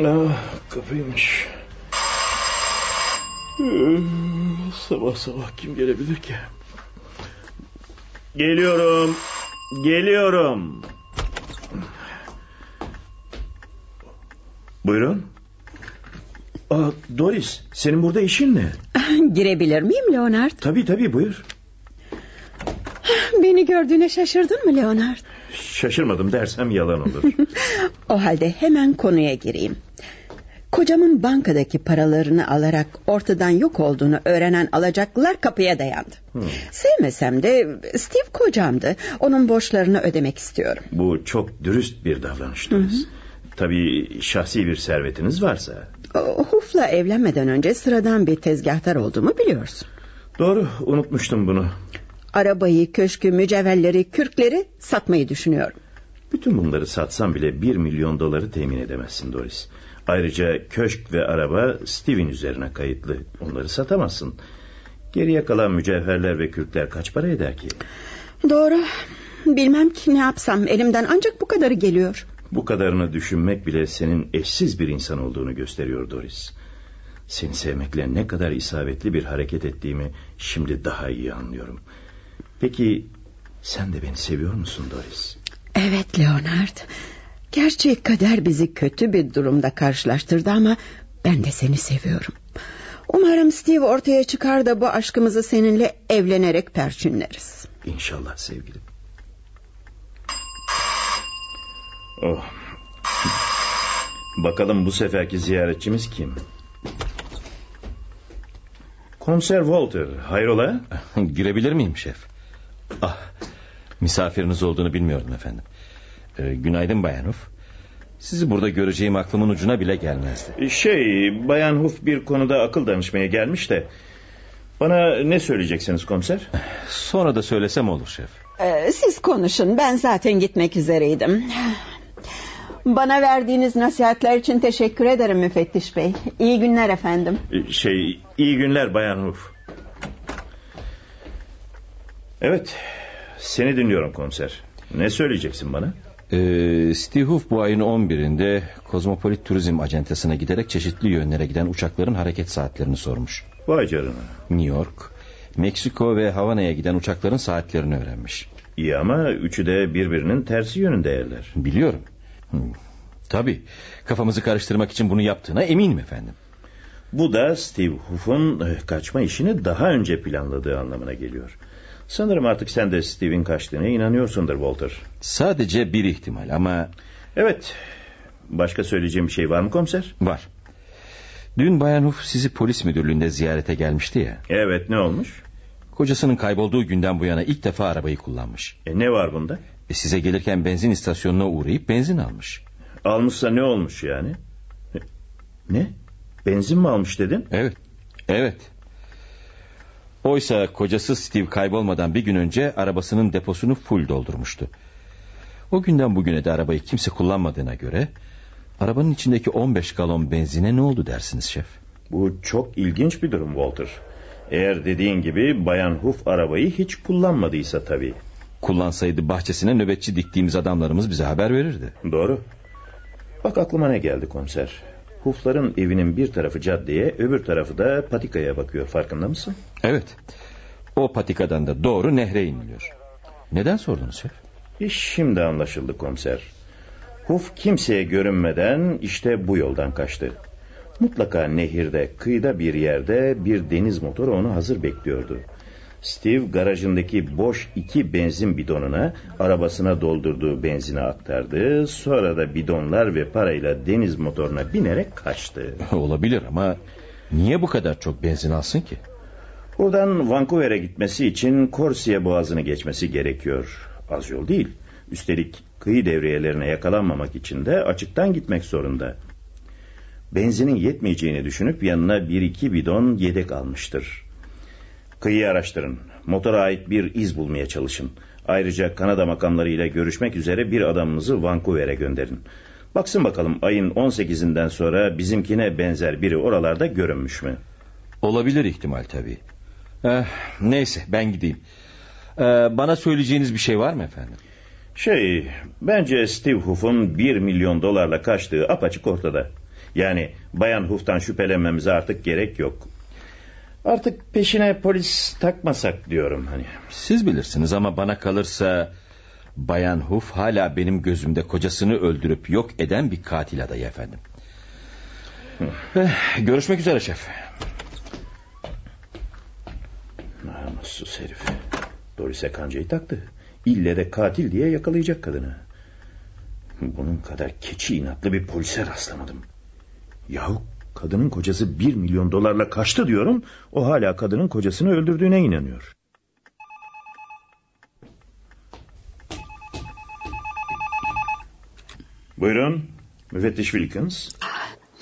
Ah, kapıymış. Sabah sabah kim gelebilir ki? Geliyorum. Geliyorum. Buyurun. Aa, Doris, senin burada işin ne? Girebilir miyim Leonard? Tabii tabii buyur. Beni gördüğüne şaşırdın mı Leonard? Şaşırmadım dersem yalan olur. o halde hemen konuya gireyim. Kocamın bankadaki paralarını alarak ortadan yok olduğunu öğrenen alacaklılar kapıya dayandı. Hmm. Sevmesem de Steve kocamdı. Onun borçlarını ödemek istiyorum. Bu çok dürüst bir davranıştınız. Tabii şahsi bir servetiniz varsa. Huf'la evlenmeden önce sıradan bir tezgahtar olduğumu biliyorsun. Doğru unutmuştum bunu. Arabayı, köşkü, mücevherleri, kürkleri satmayı düşünüyorum. Bütün bunları satsam bile bir milyon doları temin edemezsin Doris. Ayrıca köşk ve araba Steve'in üzerine kayıtlı. Onları satamazsın. Geriye kalan mücevherler ve kürkler kaç para eder ki? Doğru. Bilmem ki ne yapsam. Elimden ancak bu kadarı geliyor. Bu kadarını düşünmek bile senin eşsiz bir insan olduğunu gösteriyor Doris. Seni sevmekle ne kadar isabetli bir hareket ettiğimi şimdi daha iyi anlıyorum. Peki sen de beni seviyor musun Doris? Evet Leonard. Gerçi kader bizi kötü bir durumda karşılaştırdı ama ben de seni seviyorum. Umarım Steve ortaya çıkar da bu aşkımızı seninle evlenerek perçinleriz. İnşallah sevgilim. Oh. Bakalım bu seferki ziyaretçimiz kim? Komiser Walter, hayrola? Girebilir miyim şef? Ah, misafiriniz olduğunu bilmiyordum efendim. Ee, günaydın Bayan Huf. Sizi burada göreceğim aklımın ucuna bile gelmezdi. Şey, Bayan Huf bir konuda akıl danışmaya gelmiş de... Bana ne söyleyeceksiniz komiser? Sonra da söylesem olur şef. Ee, siz konuşun ben zaten gitmek üzereydim. Bana verdiğiniz nasihatler için teşekkür ederim müfettiş bey. İyi günler efendim. Şey iyi günler Bayan Huf. Evet seni dinliyorum komiser. Ne söyleyeceksin bana? Ee, Steve Huff bu ayın 11'inde Kozmopolit Turizm Acentası'na giderek çeşitli yönlere giden uçakların hareket saatlerini sormuş. Vay canına. New York, Meksiko ve Havana'ya giden uçakların saatlerini öğrenmiş. İyi ama üçü de birbirinin tersi yönünde yerler. Biliyorum. Hmm, tabii. Kafamızı karıştırmak için bunu yaptığına eminim efendim. Bu da Steve Huff'un e, kaçma işini daha önce planladığı anlamına geliyor. Sanırım artık sen de Steve'in kaçtığına inanıyorsundur Walter. Sadece bir ihtimal ama... Evet. Başka söyleyeceğim bir şey var mı komiser? Var. Dün Bayan Huff sizi polis müdürlüğünde ziyarete gelmişti ya. Evet ne olmuş? Kocasının kaybolduğu günden bu yana ilk defa arabayı kullanmış. E, ne var bunda? E, size gelirken benzin istasyonuna uğrayıp benzin almış. Almışsa ne olmuş yani? Ne? Benzin mi almış dedin? Evet. Evet. Oysa kocası Steve kaybolmadan bir gün önce arabasının deposunu full doldurmuştu. O günden bugüne de arabayı kimse kullanmadığına göre... ...arabanın içindeki 15 galon benzine ne oldu dersiniz şef? Bu çok ilginç bir durum Walter. Eğer dediğin gibi Bayan Huff arabayı hiç kullanmadıysa tabii. Kullansaydı bahçesine nöbetçi diktiğimiz adamlarımız bize haber verirdi. Doğru. Bak aklıma ne geldi komiser. Hufların evinin bir tarafı caddeye öbür tarafı da patikaya bakıyor farkında mısın? Evet. O patikadan da doğru nehre iniliyor. Neden sordunuz şef? İş şimdi anlaşıldı komiser. Huf kimseye görünmeden işte bu yoldan kaçtı. Mutlaka nehirde, kıyıda bir yerde bir deniz motoru onu hazır bekliyordu. Steve garajındaki boş iki benzin bidonuna arabasına doldurduğu benzini aktardı. Sonra da bidonlar ve parayla deniz motoruna binerek kaçtı. Olabilir ama niye bu kadar çok benzin alsın ki? Buradan Vancouver'e gitmesi için Corsia boğazını geçmesi gerekiyor. Az yol değil. Üstelik kıyı devriyelerine yakalanmamak için de açıktan gitmek zorunda. Benzinin yetmeyeceğini düşünüp yanına bir iki bidon yedek almıştır. Kıyıyı araştırın. Motora ait bir iz bulmaya çalışın. Ayrıca Kanada makamlarıyla görüşmek üzere bir adamınızı Vancouver'e gönderin. Baksın bakalım ayın 18'inden sonra bizimkine benzer biri oralarda görünmüş mü? Olabilir ihtimal tabii. Eh, neyse ben gideyim. Ee, bana söyleyeceğiniz bir şey var mı efendim? Şey, bence Steve Huff'un bir milyon dolarla kaçtığı apaçık ortada. Yani Bayan Huff'tan şüphelenmemize artık gerek yok. Artık peşine polis takmasak diyorum hani. Siz bilirsiniz ama bana kalırsa Bayan Huff hala benim gözümde kocasını öldürüp yok eden bir katil adayı efendim. Eh, görüşmek üzere şef. Namussuz herif. Doris'e kancayı taktı. İlle de katil diye yakalayacak kadını. Bunun kadar keçi inatlı bir polise rastlamadım. Yahu kadının kocası bir milyon dolarla kaçtı diyorum. O hala kadının kocasını öldürdüğüne inanıyor. Buyurun. Müfettiş Wilkins.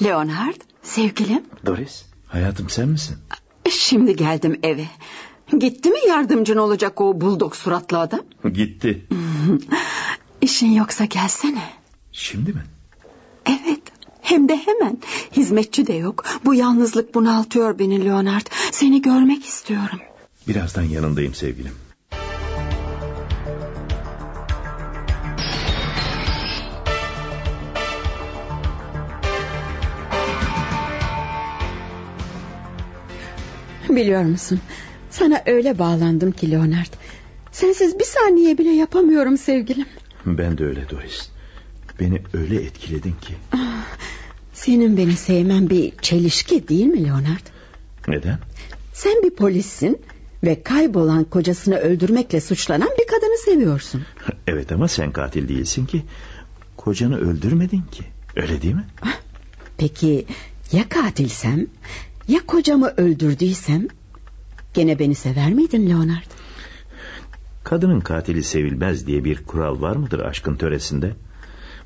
Leonard, sevgilim. Doris, hayatım sen misin? Şimdi geldim eve. Gitti mi yardımcın olacak o buldog suratlı adam? Gitti. İşin yoksa gelsene. Şimdi mi? Evet. Hem de hemen. Hizmetçi de yok. Bu yalnızlık bunaltıyor beni Leonard. Seni görmek istiyorum. Birazdan yanındayım sevgilim. Biliyor musun? Sana öyle bağlandım ki Leonard. Sensiz bir saniye bile yapamıyorum sevgilim. Ben de öyle Doris. Beni öyle etkiledin ki. Ah, senin beni sevmen bir çelişki değil mi Leonard? Neden? Sen bir polissin ve kaybolan kocasını öldürmekle suçlanan bir kadını seviyorsun. Evet ama sen katil değilsin ki. Kocanı öldürmedin ki. Öyle değil mi? Ah, peki ya katilsem? Ya kocamı öldürdüysem? Gene beni sever miydin Leonard? Kadının katili sevilmez diye bir kural var mıdır aşkın töresinde?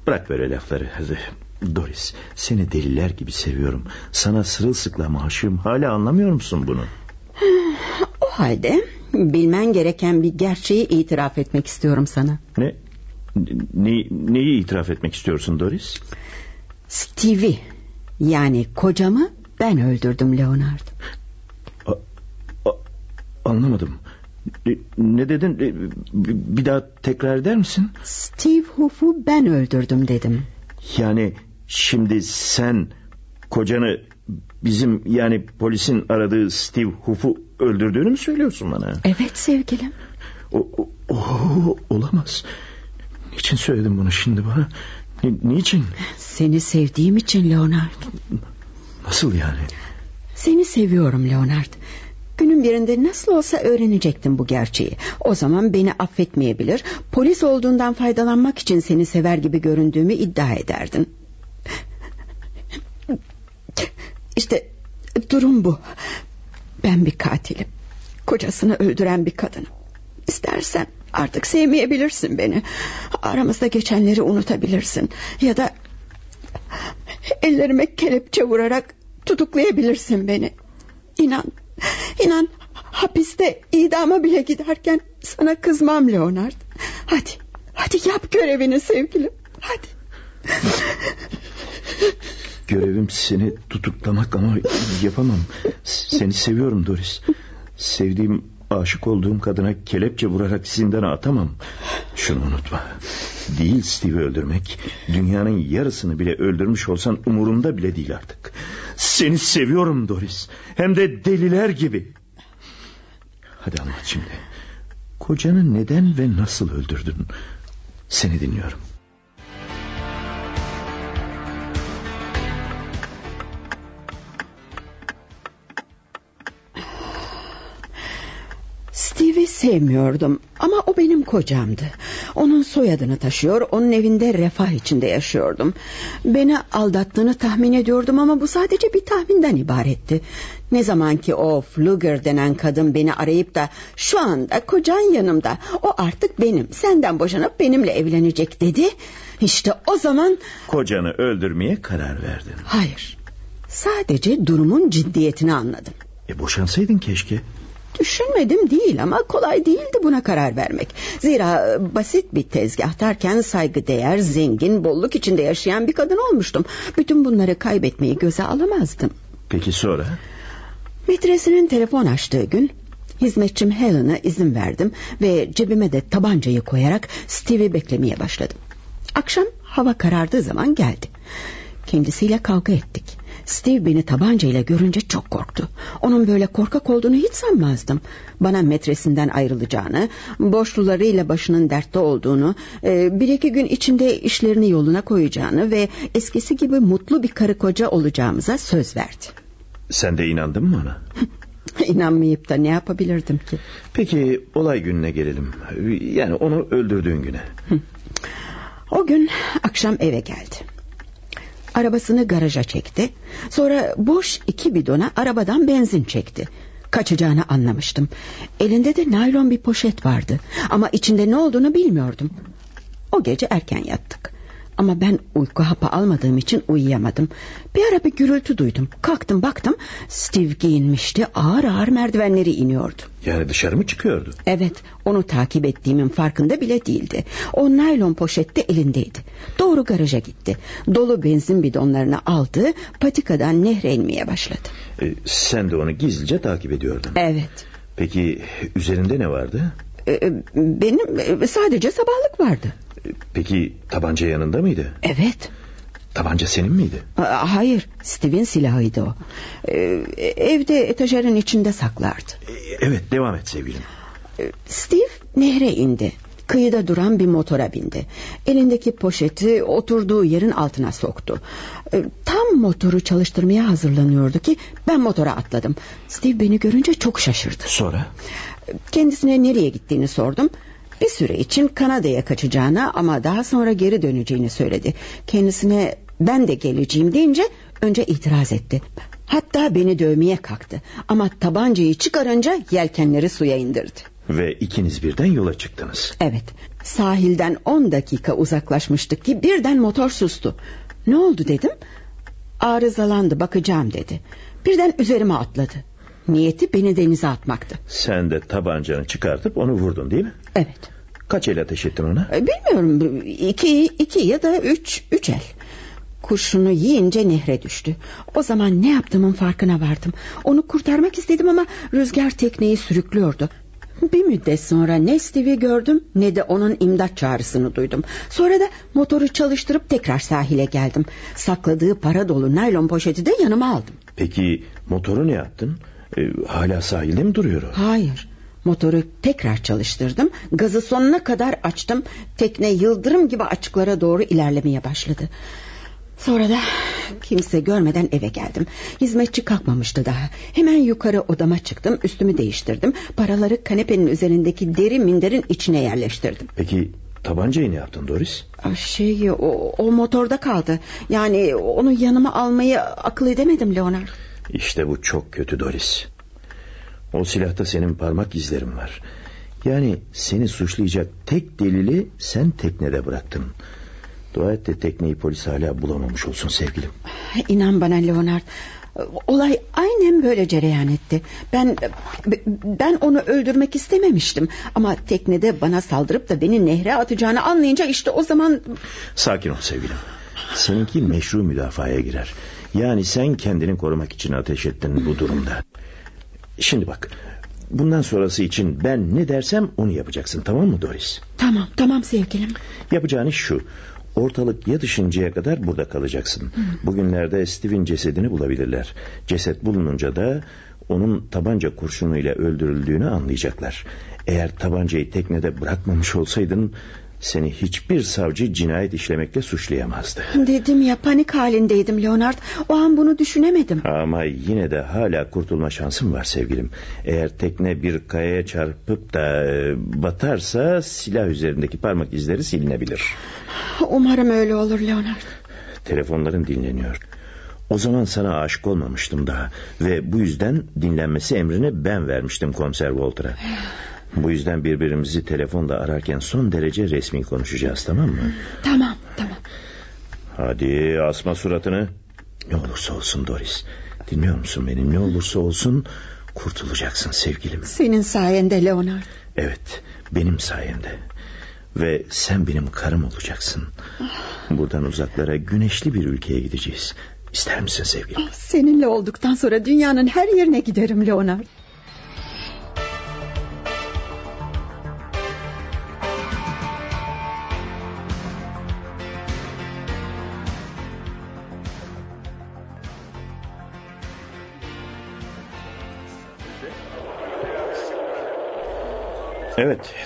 Bırak böyle lafları. Doris seni deliler gibi seviyorum. Sana sırılsıklam aşığım. Hala anlamıyor musun bunu? O halde bilmen gereken bir gerçeği itiraf etmek istiyorum sana. Ne? ne neyi itiraf etmek istiyorsun Doris? Stevie yani kocamı ben öldürdüm Leonard. A, a, anlamadım. Ne, ne dedin? Bir daha tekrar eder misin? Steve Huff'u ben öldürdüm dedim. Yani şimdi sen kocanı bizim yani polisin aradığı Steve Huff'u öldürdüğünü mü söylüyorsun bana? Evet sevgilim. O, o, o, olamaz. Niçin söyledin bunu şimdi bana? Ni- niçin? Seni sevdiğim için Leonard. Nasıl yani? Seni seviyorum Leonard. Günün birinde nasıl olsa öğrenecektim bu gerçeği. O zaman beni affetmeyebilir, polis olduğundan faydalanmak için seni sever gibi göründüğümü iddia ederdin. İşte durum bu. Ben bir katilim. Kocasını öldüren bir kadınım. İstersen artık sevmeyebilirsin beni. Aramızda geçenleri unutabilirsin. Ya da ellerime kelepçe vurarak tutuklayabilirsin beni. İnan, inan hapiste idama bile giderken sana kızmam Leonard. Hadi, hadi yap görevini sevgilim. Hadi. Görevim seni tutuklamak ama yapamam. Seni seviyorum Doris. Sevdiğim, aşık olduğum kadına kelepçe vurarak zindana atamam. Şunu unutma. Değil Steve'i öldürmek. Dünyanın yarısını bile öldürmüş olsan umurumda bile değil artık. Seni seviyorum Doris. Hem de deliler gibi. Hadi anlat şimdi. Kocanı neden ve nasıl öldürdün? Seni dinliyorum. Sevmiyordum ama o benim kocamdı. Onun soyadını taşıyor, onun evinde refah içinde yaşıyordum. Beni aldattığını tahmin ediyordum ama bu sadece bir tahminden ibaretti. Ne zaman ki o Fluger denen kadın beni arayıp da şu anda kocan yanımda, o artık benim, senden boşanıp benimle evlenecek dedi. İşte o zaman... Kocanı öldürmeye karar verdin. Hayır, sadece durumun ciddiyetini anladım. E boşansaydın keşke. Düşünmedim değil ama kolay değildi buna karar vermek. Zira e, basit bir tezgahtarken saygıdeğer, zengin, bolluk içinde yaşayan bir kadın olmuştum. Bütün bunları kaybetmeyi göze alamazdım. Peki sonra? Metresinin telefon açtığı gün hizmetçim Helen'a izin verdim ve cebime de tabancayı koyarak Steve'i beklemeye başladım. Akşam hava karardığı zaman geldi. Kendisiyle kavga ettik. Steve beni tabancayla görünce çok korktu. Onun böyle korkak olduğunu hiç sanmazdım. Bana metresinden ayrılacağını, borçlularıyla başının dertte olduğunu, e, bir iki gün içinde işlerini yoluna koyacağını ve eskisi gibi mutlu bir karı koca olacağımıza söz verdi. Sen de inandın mı ona? İnanmayıp da ne yapabilirdim ki? Peki olay gününe gelelim. Yani onu öldürdüğün güne. O gün akşam eve geldi. Arabasını garaja çekti. Sonra boş iki bidona arabadan benzin çekti. Kaçacağını anlamıştım. Elinde de naylon bir poşet vardı. Ama içinde ne olduğunu bilmiyordum. O gece erken yattık. Ama ben uyku hapı almadığım için uyuyamadım. Bir ara bir gürültü duydum. Kalktım baktım Steve giyinmişti ağır ağır merdivenleri iniyordu. Yani dışarı mı çıkıyordu? Evet onu takip ettiğimin farkında bile değildi. O naylon poşette elindeydi. Doğru garaja gitti. Dolu benzin bidonlarını aldı patikadan nehre inmeye başladı. E, sen de onu gizlice takip ediyordun. Evet. Peki üzerinde ne vardı? E, benim e, sadece sabahlık vardı. Peki tabanca yanında mıydı? Evet. Tabanca senin miydi? Hayır Steve'in silahıydı o. Ee, evde etajerin içinde saklardı. Evet devam et sevgilim. Steve nehre indi. Kıyıda duran bir motora bindi. Elindeki poşeti oturduğu yerin altına soktu. Tam motoru çalıştırmaya hazırlanıyordu ki ben motora atladım. Steve beni görünce çok şaşırdı. Sonra? Kendisine nereye gittiğini sordum. Bir süre için Kanada'ya kaçacağını ama daha sonra geri döneceğini söyledi. Kendisine ben de geleceğim deyince önce itiraz etti. Hatta beni dövmeye kalktı. Ama tabancayı çıkarınca yelkenleri suya indirdi. Ve ikiniz birden yola çıktınız. Evet. Sahilden on dakika uzaklaşmıştık ki birden motor sustu. Ne oldu dedim. Arızalandı bakacağım dedi. Birden üzerime atladı. Niyeti beni denize atmaktı. Sen de tabancanı çıkartıp onu vurdun değil mi? Evet. Kaç el ateş ettin ona? Bilmiyorum. İki, iki ya da üç, üç el. Kurşunu yiyince nehre düştü. O zaman ne yaptığımın farkına vardım. Onu kurtarmak istedim ama rüzgar tekneyi sürüklüyordu. Bir müddet sonra ne Steve'i gördüm ne de onun imdat çağrısını duydum. Sonra da motoru çalıştırıp tekrar sahile geldim. Sakladığı para dolu naylon poşeti de yanıma aldım. Peki motoru ne yaptın? Ee, hala sahilde mi duruyor o? Hayır. Motoru tekrar çalıştırdım. Gazı sonuna kadar açtım. Tekne yıldırım gibi açıklara doğru ilerlemeye başladı. Sonra da kimse görmeden eve geldim. Hizmetçi kalkmamıştı daha. Hemen yukarı odama çıktım. Üstümü değiştirdim. Paraları kanepenin üzerindeki deri minderin içine yerleştirdim. Peki tabancayı ne yaptın Doris? Şey o, o motorda kaldı. Yani onu yanıma almayı akıl edemedim Leonard. İşte bu çok kötü Doris. O silahta senin parmak izlerin var. Yani seni suçlayacak tek delili sen teknede bıraktın. Dua et de tekneyi polis hala bulamamış olsun sevgilim. İnan bana Leonard. Olay aynen böyle cereyan etti. Ben ben onu öldürmek istememiştim. Ama teknede bana saldırıp da beni nehre atacağını anlayınca işte o zaman... Sakin ol sevgilim. Seninki meşru müdafaya girer. Yani sen kendini korumak için ateş ettin bu durumda. Şimdi bak bundan sonrası için ben ne dersem onu yapacaksın tamam mı Doris? Tamam tamam sevgilim. Yapacağın iş şu. Ortalık yatışıncaya kadar burada kalacaksın. Hı. Bugünlerde Steve'in cesedini bulabilirler. Ceset bulununca da onun tabanca kurşunuyla öldürüldüğünü anlayacaklar. Eğer tabancayı teknede bırakmamış olsaydın seni hiçbir savcı cinayet işlemekle suçlayamazdı. Dedim ya panik halindeydim Leonard. O an bunu düşünemedim. Ama yine de hala kurtulma şansım var sevgilim. Eğer tekne bir kayaya çarpıp da e, batarsa silah üzerindeki parmak izleri silinebilir. Umarım öyle olur Leonard. Telefonların dinleniyor. O zaman sana aşık olmamıştım daha. Ve bu yüzden dinlenmesi emrini ben vermiştim komiser Walter'a. Bu yüzden birbirimizi telefonda ararken son derece resmi konuşacağız tamam mı? Tamam tamam. Hadi asma suratını. Ne olursa olsun Doris. Dinliyor musun beni? Ne olursa olsun kurtulacaksın sevgilim. Senin sayende Leonard. Evet benim sayemde. Ve sen benim karım olacaksın. Buradan uzaklara güneşli bir ülkeye gideceğiz. İster misin sevgilim? Seninle olduktan sonra dünyanın her yerine giderim Leonard.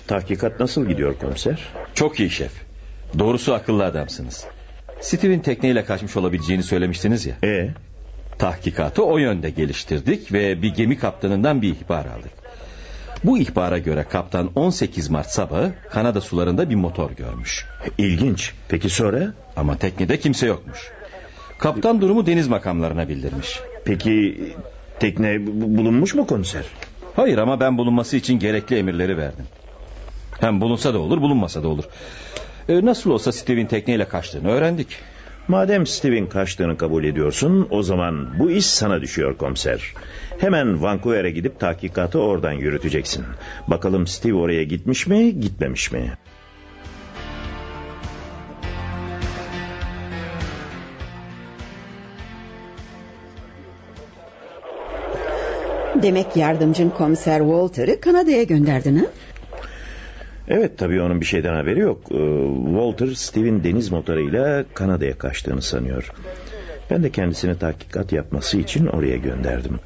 Tahkikat nasıl gidiyor komiser? Çok iyi şef. Doğrusu akıllı adamsınız. Steve'in tekneyle kaçmış olabileceğini söylemiştiniz ya. Ee? Tahkikatı o yönde geliştirdik ve bir gemi kaptanından bir ihbar aldık. Bu ihbara göre kaptan 18 Mart sabahı Kanada sularında bir motor görmüş. İlginç. Peki sonra? Ama teknede kimse yokmuş. Kaptan durumu deniz makamlarına bildirmiş. Peki tekne bulunmuş mu komiser? Hayır ama ben bulunması için gerekli emirleri verdim. Hem bulunsa da olur bulunmasa da olur. Ee, nasıl olsa Steve'in tekneyle kaçtığını öğrendik. Madem Steve'in kaçtığını kabul ediyorsun o zaman bu iş sana düşüyor komiser. Hemen Vancouver'e gidip tahkikatı oradan yürüteceksin. Bakalım Steve oraya gitmiş mi gitmemiş mi? Demek yardımcın komiser Walter'ı Kanada'ya gönderdin ha? Evet tabii onun bir şeyden haberi yok. Ee, Walter Steve'in deniz motoruyla Kanada'ya kaçtığını sanıyor. Ben de kendisine tahkikat yapması için oraya gönderdim.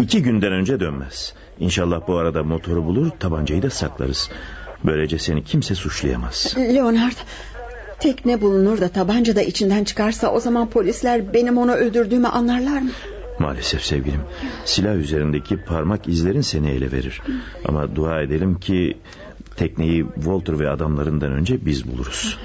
İki günden önce dönmez. İnşallah bu arada motoru bulur tabancayı da saklarız. Böylece seni kimse suçlayamaz. Leonard tekne bulunur da tabanca da içinden çıkarsa o zaman polisler benim onu öldürdüğümü anlarlar mı? Maalesef sevgilim. Silah üzerindeki parmak izlerin seni ele verir. Ama dua edelim ki tekneyi Walter ve adamlarından önce biz buluruz.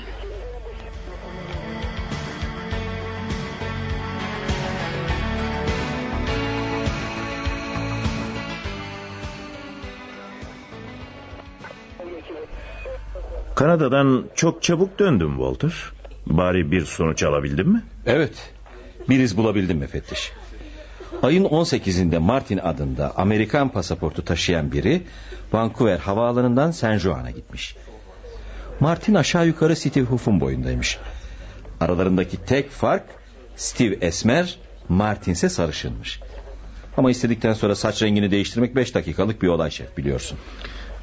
Kanada'dan çok çabuk döndüm Walter. Bari bir sonuç alabildin mi? Evet. Bir iz bulabildim müfettiş. Ayın 18'inde Martin adında Amerikan pasaportu taşıyan biri Vancouver havaalanından San Juan'a gitmiş. Martin aşağı yukarı Steve Huff'un boyundaymış. Aralarındaki tek fark Steve esmer, Martin ise sarışınmış. Ama istedikten sonra saç rengini değiştirmek beş dakikalık bir olay şef biliyorsun.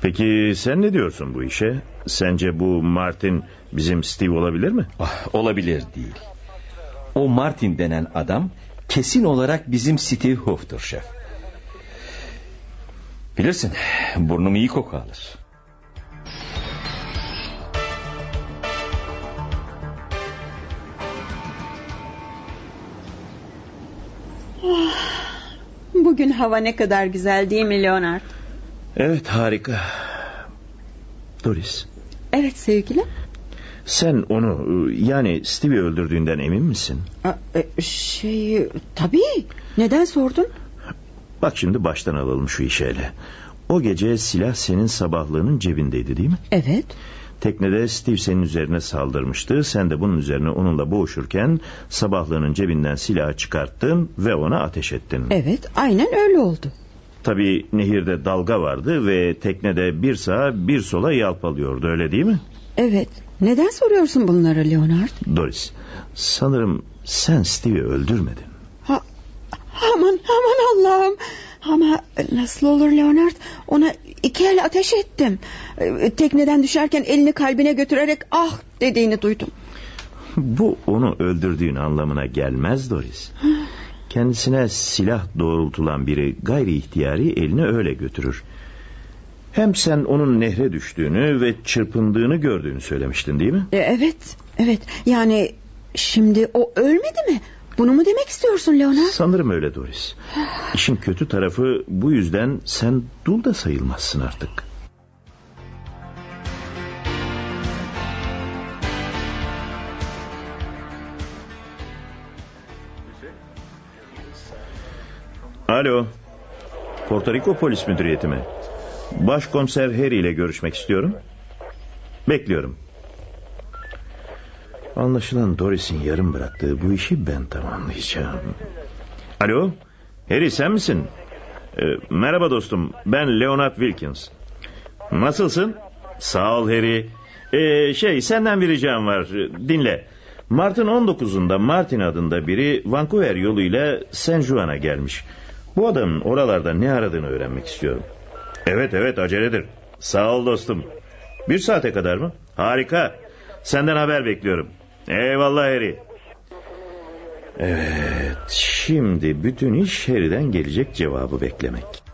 Peki sen ne diyorsun bu işe? Sence bu Martin bizim Steve olabilir mi? Ah, olabilir değil. O Martin denen adam kesin olarak bizim Steve Hoof'tur şef. Bilirsin burnum iyi koku alır. Bugün hava ne kadar güzel değil mi Leonard? Evet harika. Doris Evet sevgilim. Sen onu yani Steve'i öldürdüğünden emin misin? E, Şey tabii. Neden sordun? Bak şimdi baştan alalım şu işi hele. O gece silah senin sabahlığının cebindeydi değil mi? Evet. Teknede Steve senin üzerine saldırmıştı. Sen de bunun üzerine onunla boğuşurken sabahlığının cebinden silahı çıkarttın ve ona ateş ettin. Evet aynen öyle oldu. Tabii nehirde dalga vardı ve teknede bir sağa bir sola yalpalıyordu öyle değil mi? Evet. Neden soruyorsun bunları Leonard? Doris sanırım sen Steve'i öldürmedin. Ha, aman aman Allah'ım. Ama nasıl olur Leonard? Ona iki el ateş ettim. Ee, Tekneden düşerken elini kalbine götürerek ah dediğini duydum. Bu onu öldürdüğün anlamına gelmez Doris. Kendisine silah doğrultulan biri gayri ihtiyari elini öyle götürür. Hem sen onun nehre düştüğünü ve çırpındığını gördüğünü söylemiştin değil mi? Ee, Evet, evet. Yani şimdi o ölmedi mi? Bunu mu demek istiyorsun Leonard? Sanırım öyle Doris. İşin kötü tarafı bu yüzden sen dul da sayılmazsın artık. Alo. Porto Rico Polis Müdüriyeti mi? Başkomiser Harry ile görüşmek istiyorum. Bekliyorum. Anlaşılan Doris'in yarım bıraktığı bu işi ben tamamlayacağım. Alo, Harry sen misin? Ee, merhaba dostum, ben Leonard Wilkins. Nasılsın? Sağ ol Harry. Ee, şey, senden bir ricam var, dinle. Mart'ın 19'unda Martin adında biri Vancouver yoluyla San Juan'a gelmiş. Bu adamın oralarda ne aradığını öğrenmek istiyorum. Evet evet aceledir. Sağ ol dostum. Bir saate kadar mı? Harika. Senden haber bekliyorum. Eyvallah Harry. Evet şimdi bütün iş Harry'den gelecek cevabı beklemek.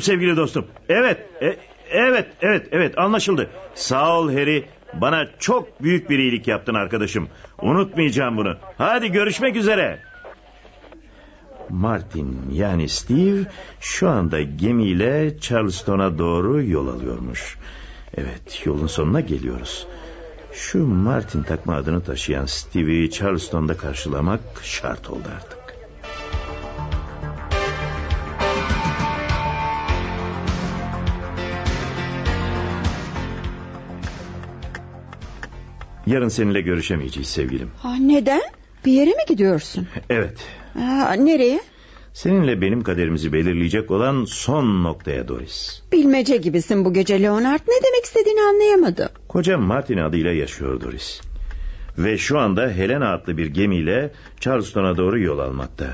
Dinliyorum sevgili dostum. Evet, e, evet, evet, evet anlaşıldı. Sağ ol Harry. Bana çok büyük bir iyilik yaptın arkadaşım. Unutmayacağım bunu. Hadi görüşmek üzere. Martin yani Steve şu anda gemiyle Charleston'a doğru yol alıyormuş. Evet yolun sonuna geliyoruz. Şu Martin takma adını taşıyan Steve'i Charleston'da karşılamak şart oldu artık. Yarın seninle görüşemeyeceğiz sevgilim. Ha, neden? Bir yere mi gidiyorsun? Evet. Ha, nereye? Seninle benim kaderimizi belirleyecek olan son noktaya Doris. Bilmece gibisin bu gece Leonard. Ne demek istediğini anlayamadım. Kocam Martin adıyla yaşıyor Doris. Ve şu anda Helena adlı bir gemiyle Charleston'a doğru yol almakta.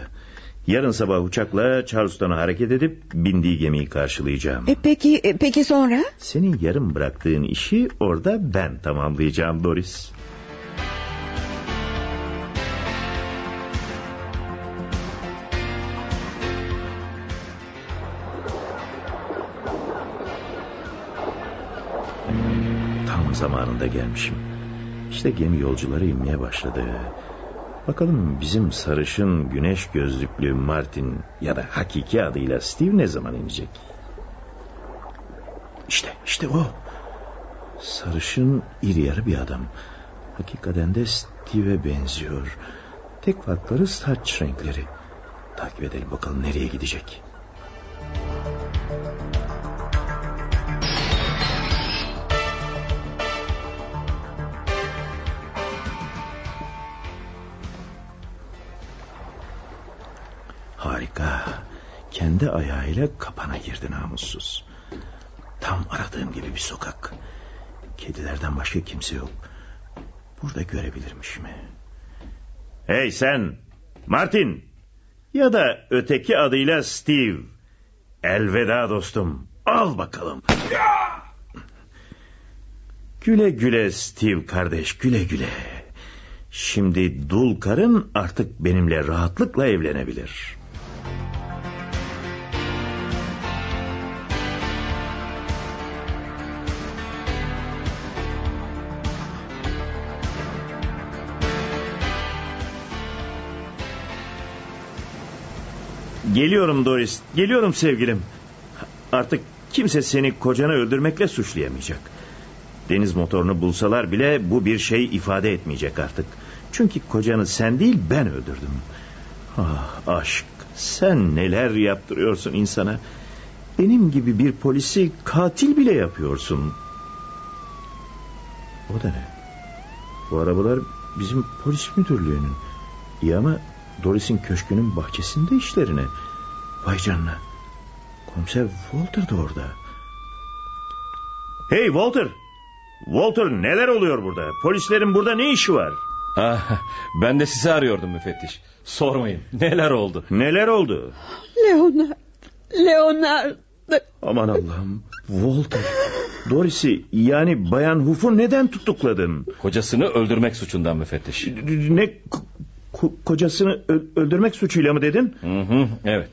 Yarın sabah uçakla Charleston'a hareket edip bindiği gemiyi karşılayacağım. E, peki e, peki sonra? Senin yarım bıraktığın işi orada ben tamamlayacağım Doris. Tam zamanında gelmişim. İşte gemi yolcuları inmeye başladı. Bakalım bizim sarışın güneş gözlüklü Martin ya da hakiki adıyla Steve ne zaman inecek? İşte işte o. Sarışın iri yarı bir adam. Hakikaten de Steve'e benziyor. Tek farkları saç renkleri. Takip edelim bakalım nereye gidecek. Kendi ayağıyla kapana girdi namussuz. Tam aradığım gibi bir sokak. Kedilerden başka kimse yok. burada görebilirmiş mi? Hey sen Martin ya da öteki adıyla Steve. Elveda dostum. Al bakalım. Güle güle Steve kardeş güle güle. Şimdi dul karın artık benimle rahatlıkla evlenebilir. Geliyorum Doris, geliyorum sevgilim. Artık kimse seni kocanı öldürmekle suçlayamayacak. Deniz motorunu bulsalar bile bu bir şey ifade etmeyecek artık. Çünkü kocanı sen değil ben öldürdüm. Ah aşk sen neler yaptırıyorsun insana. Benim gibi bir polisi katil bile yapıyorsun. O da ne? Bu arabalar bizim polis müdürlüğünün. İyi ama Doris'in köşkünün bahçesinde işlerine. Vay canına. Komiser Walter da orada. Hey Walter. Walter neler oluyor burada? Polislerin burada ne işi var? Ah, ben de sizi arıyordum müfettiş. Sormayın neler oldu? Neler oldu? Leonard. Leonard. Aman Allah'ım. Walter. Doris'i yani Bayan Huf'u neden tutukladın? Kocasını öldürmek suçundan müfettiş. Ne ko kocasını öldürmek suçuyla mı dedin? Hı hı, evet.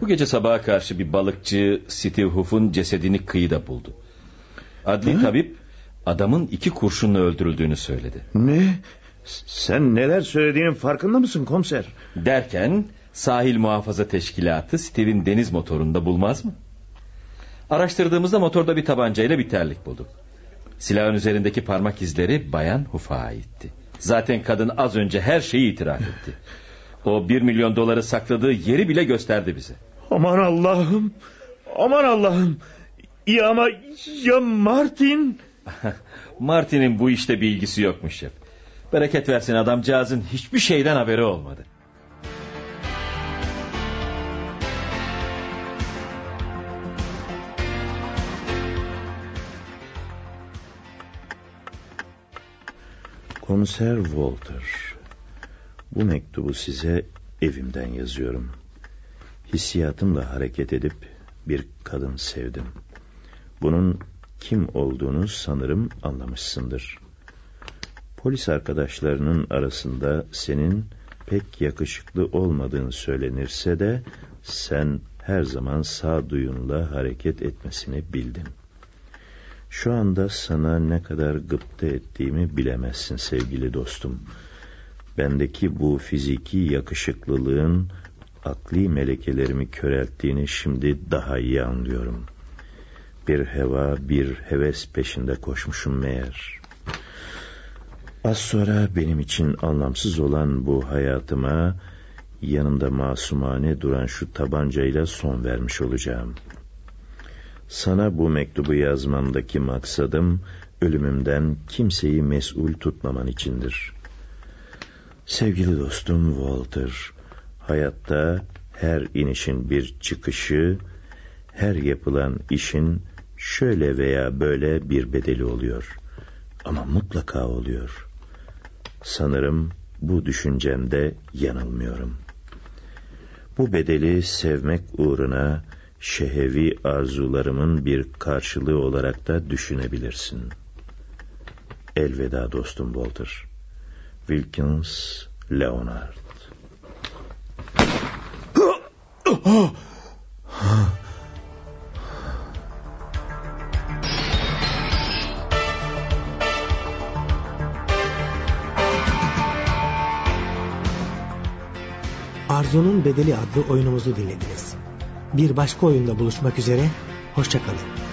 Bu gece sabaha karşı bir balıkçı Steve Huff'un cesedini kıyıda buldu. Adli hı? tabip adamın iki kurşunla öldürüldüğünü söyledi. Ne? Sen neler söylediğinin farkında mısın komiser? Derken sahil muhafaza teşkilatı Steve'in deniz motorunda bulmaz mı? Araştırdığımızda motorda bir tabancayla bir terlik bulduk. Silahın üzerindeki parmak izleri bayan Huff'a aitti. Zaten kadın az önce her şeyi itiraf etti. O bir milyon doları sakladığı yeri bile gösterdi bize. Aman Allah'ım. Aman Allah'ım. Ya ama ya Martin? Martin'in bu işte bir ilgisi yokmuş şef. Bereket versin adamcağızın hiçbir şeyden haberi olmadı. Komiser Walter. Bu mektubu size evimden yazıyorum. Hissiyatımla hareket edip bir kadın sevdim. Bunun kim olduğunu sanırım anlamışsındır. Polis arkadaşlarının arasında senin pek yakışıklı olmadığını söylenirse de sen her zaman sağduyunla hareket etmesini bildin. Şu anda sana ne kadar gıpta ettiğimi bilemezsin sevgili dostum. Bendeki bu fiziki yakışıklılığın akli melekelerimi körelttiğini şimdi daha iyi anlıyorum. Bir heva, bir heves peşinde koşmuşum meğer. Az sonra benim için anlamsız olan bu hayatıma yanımda masumane duran şu tabancayla son vermiş olacağım.'' Sana bu mektubu yazmamdaki maksadım ölümümden kimseyi mesul tutmaman içindir. Sevgili dostum Walter, hayatta her inişin bir çıkışı, her yapılan işin şöyle veya böyle bir bedeli oluyor. Ama mutlaka oluyor. Sanırım bu düşüncemde yanılmıyorum. Bu bedeli sevmek uğruna şehevi arzularımın bir karşılığı olarak da düşünebilirsin. Elveda dostum Walter. Wilkins Leonard. Arzunun Bedeli adlı oyunumuzu dinlediniz. Bir başka oyunda buluşmak üzere, hoşçakalın.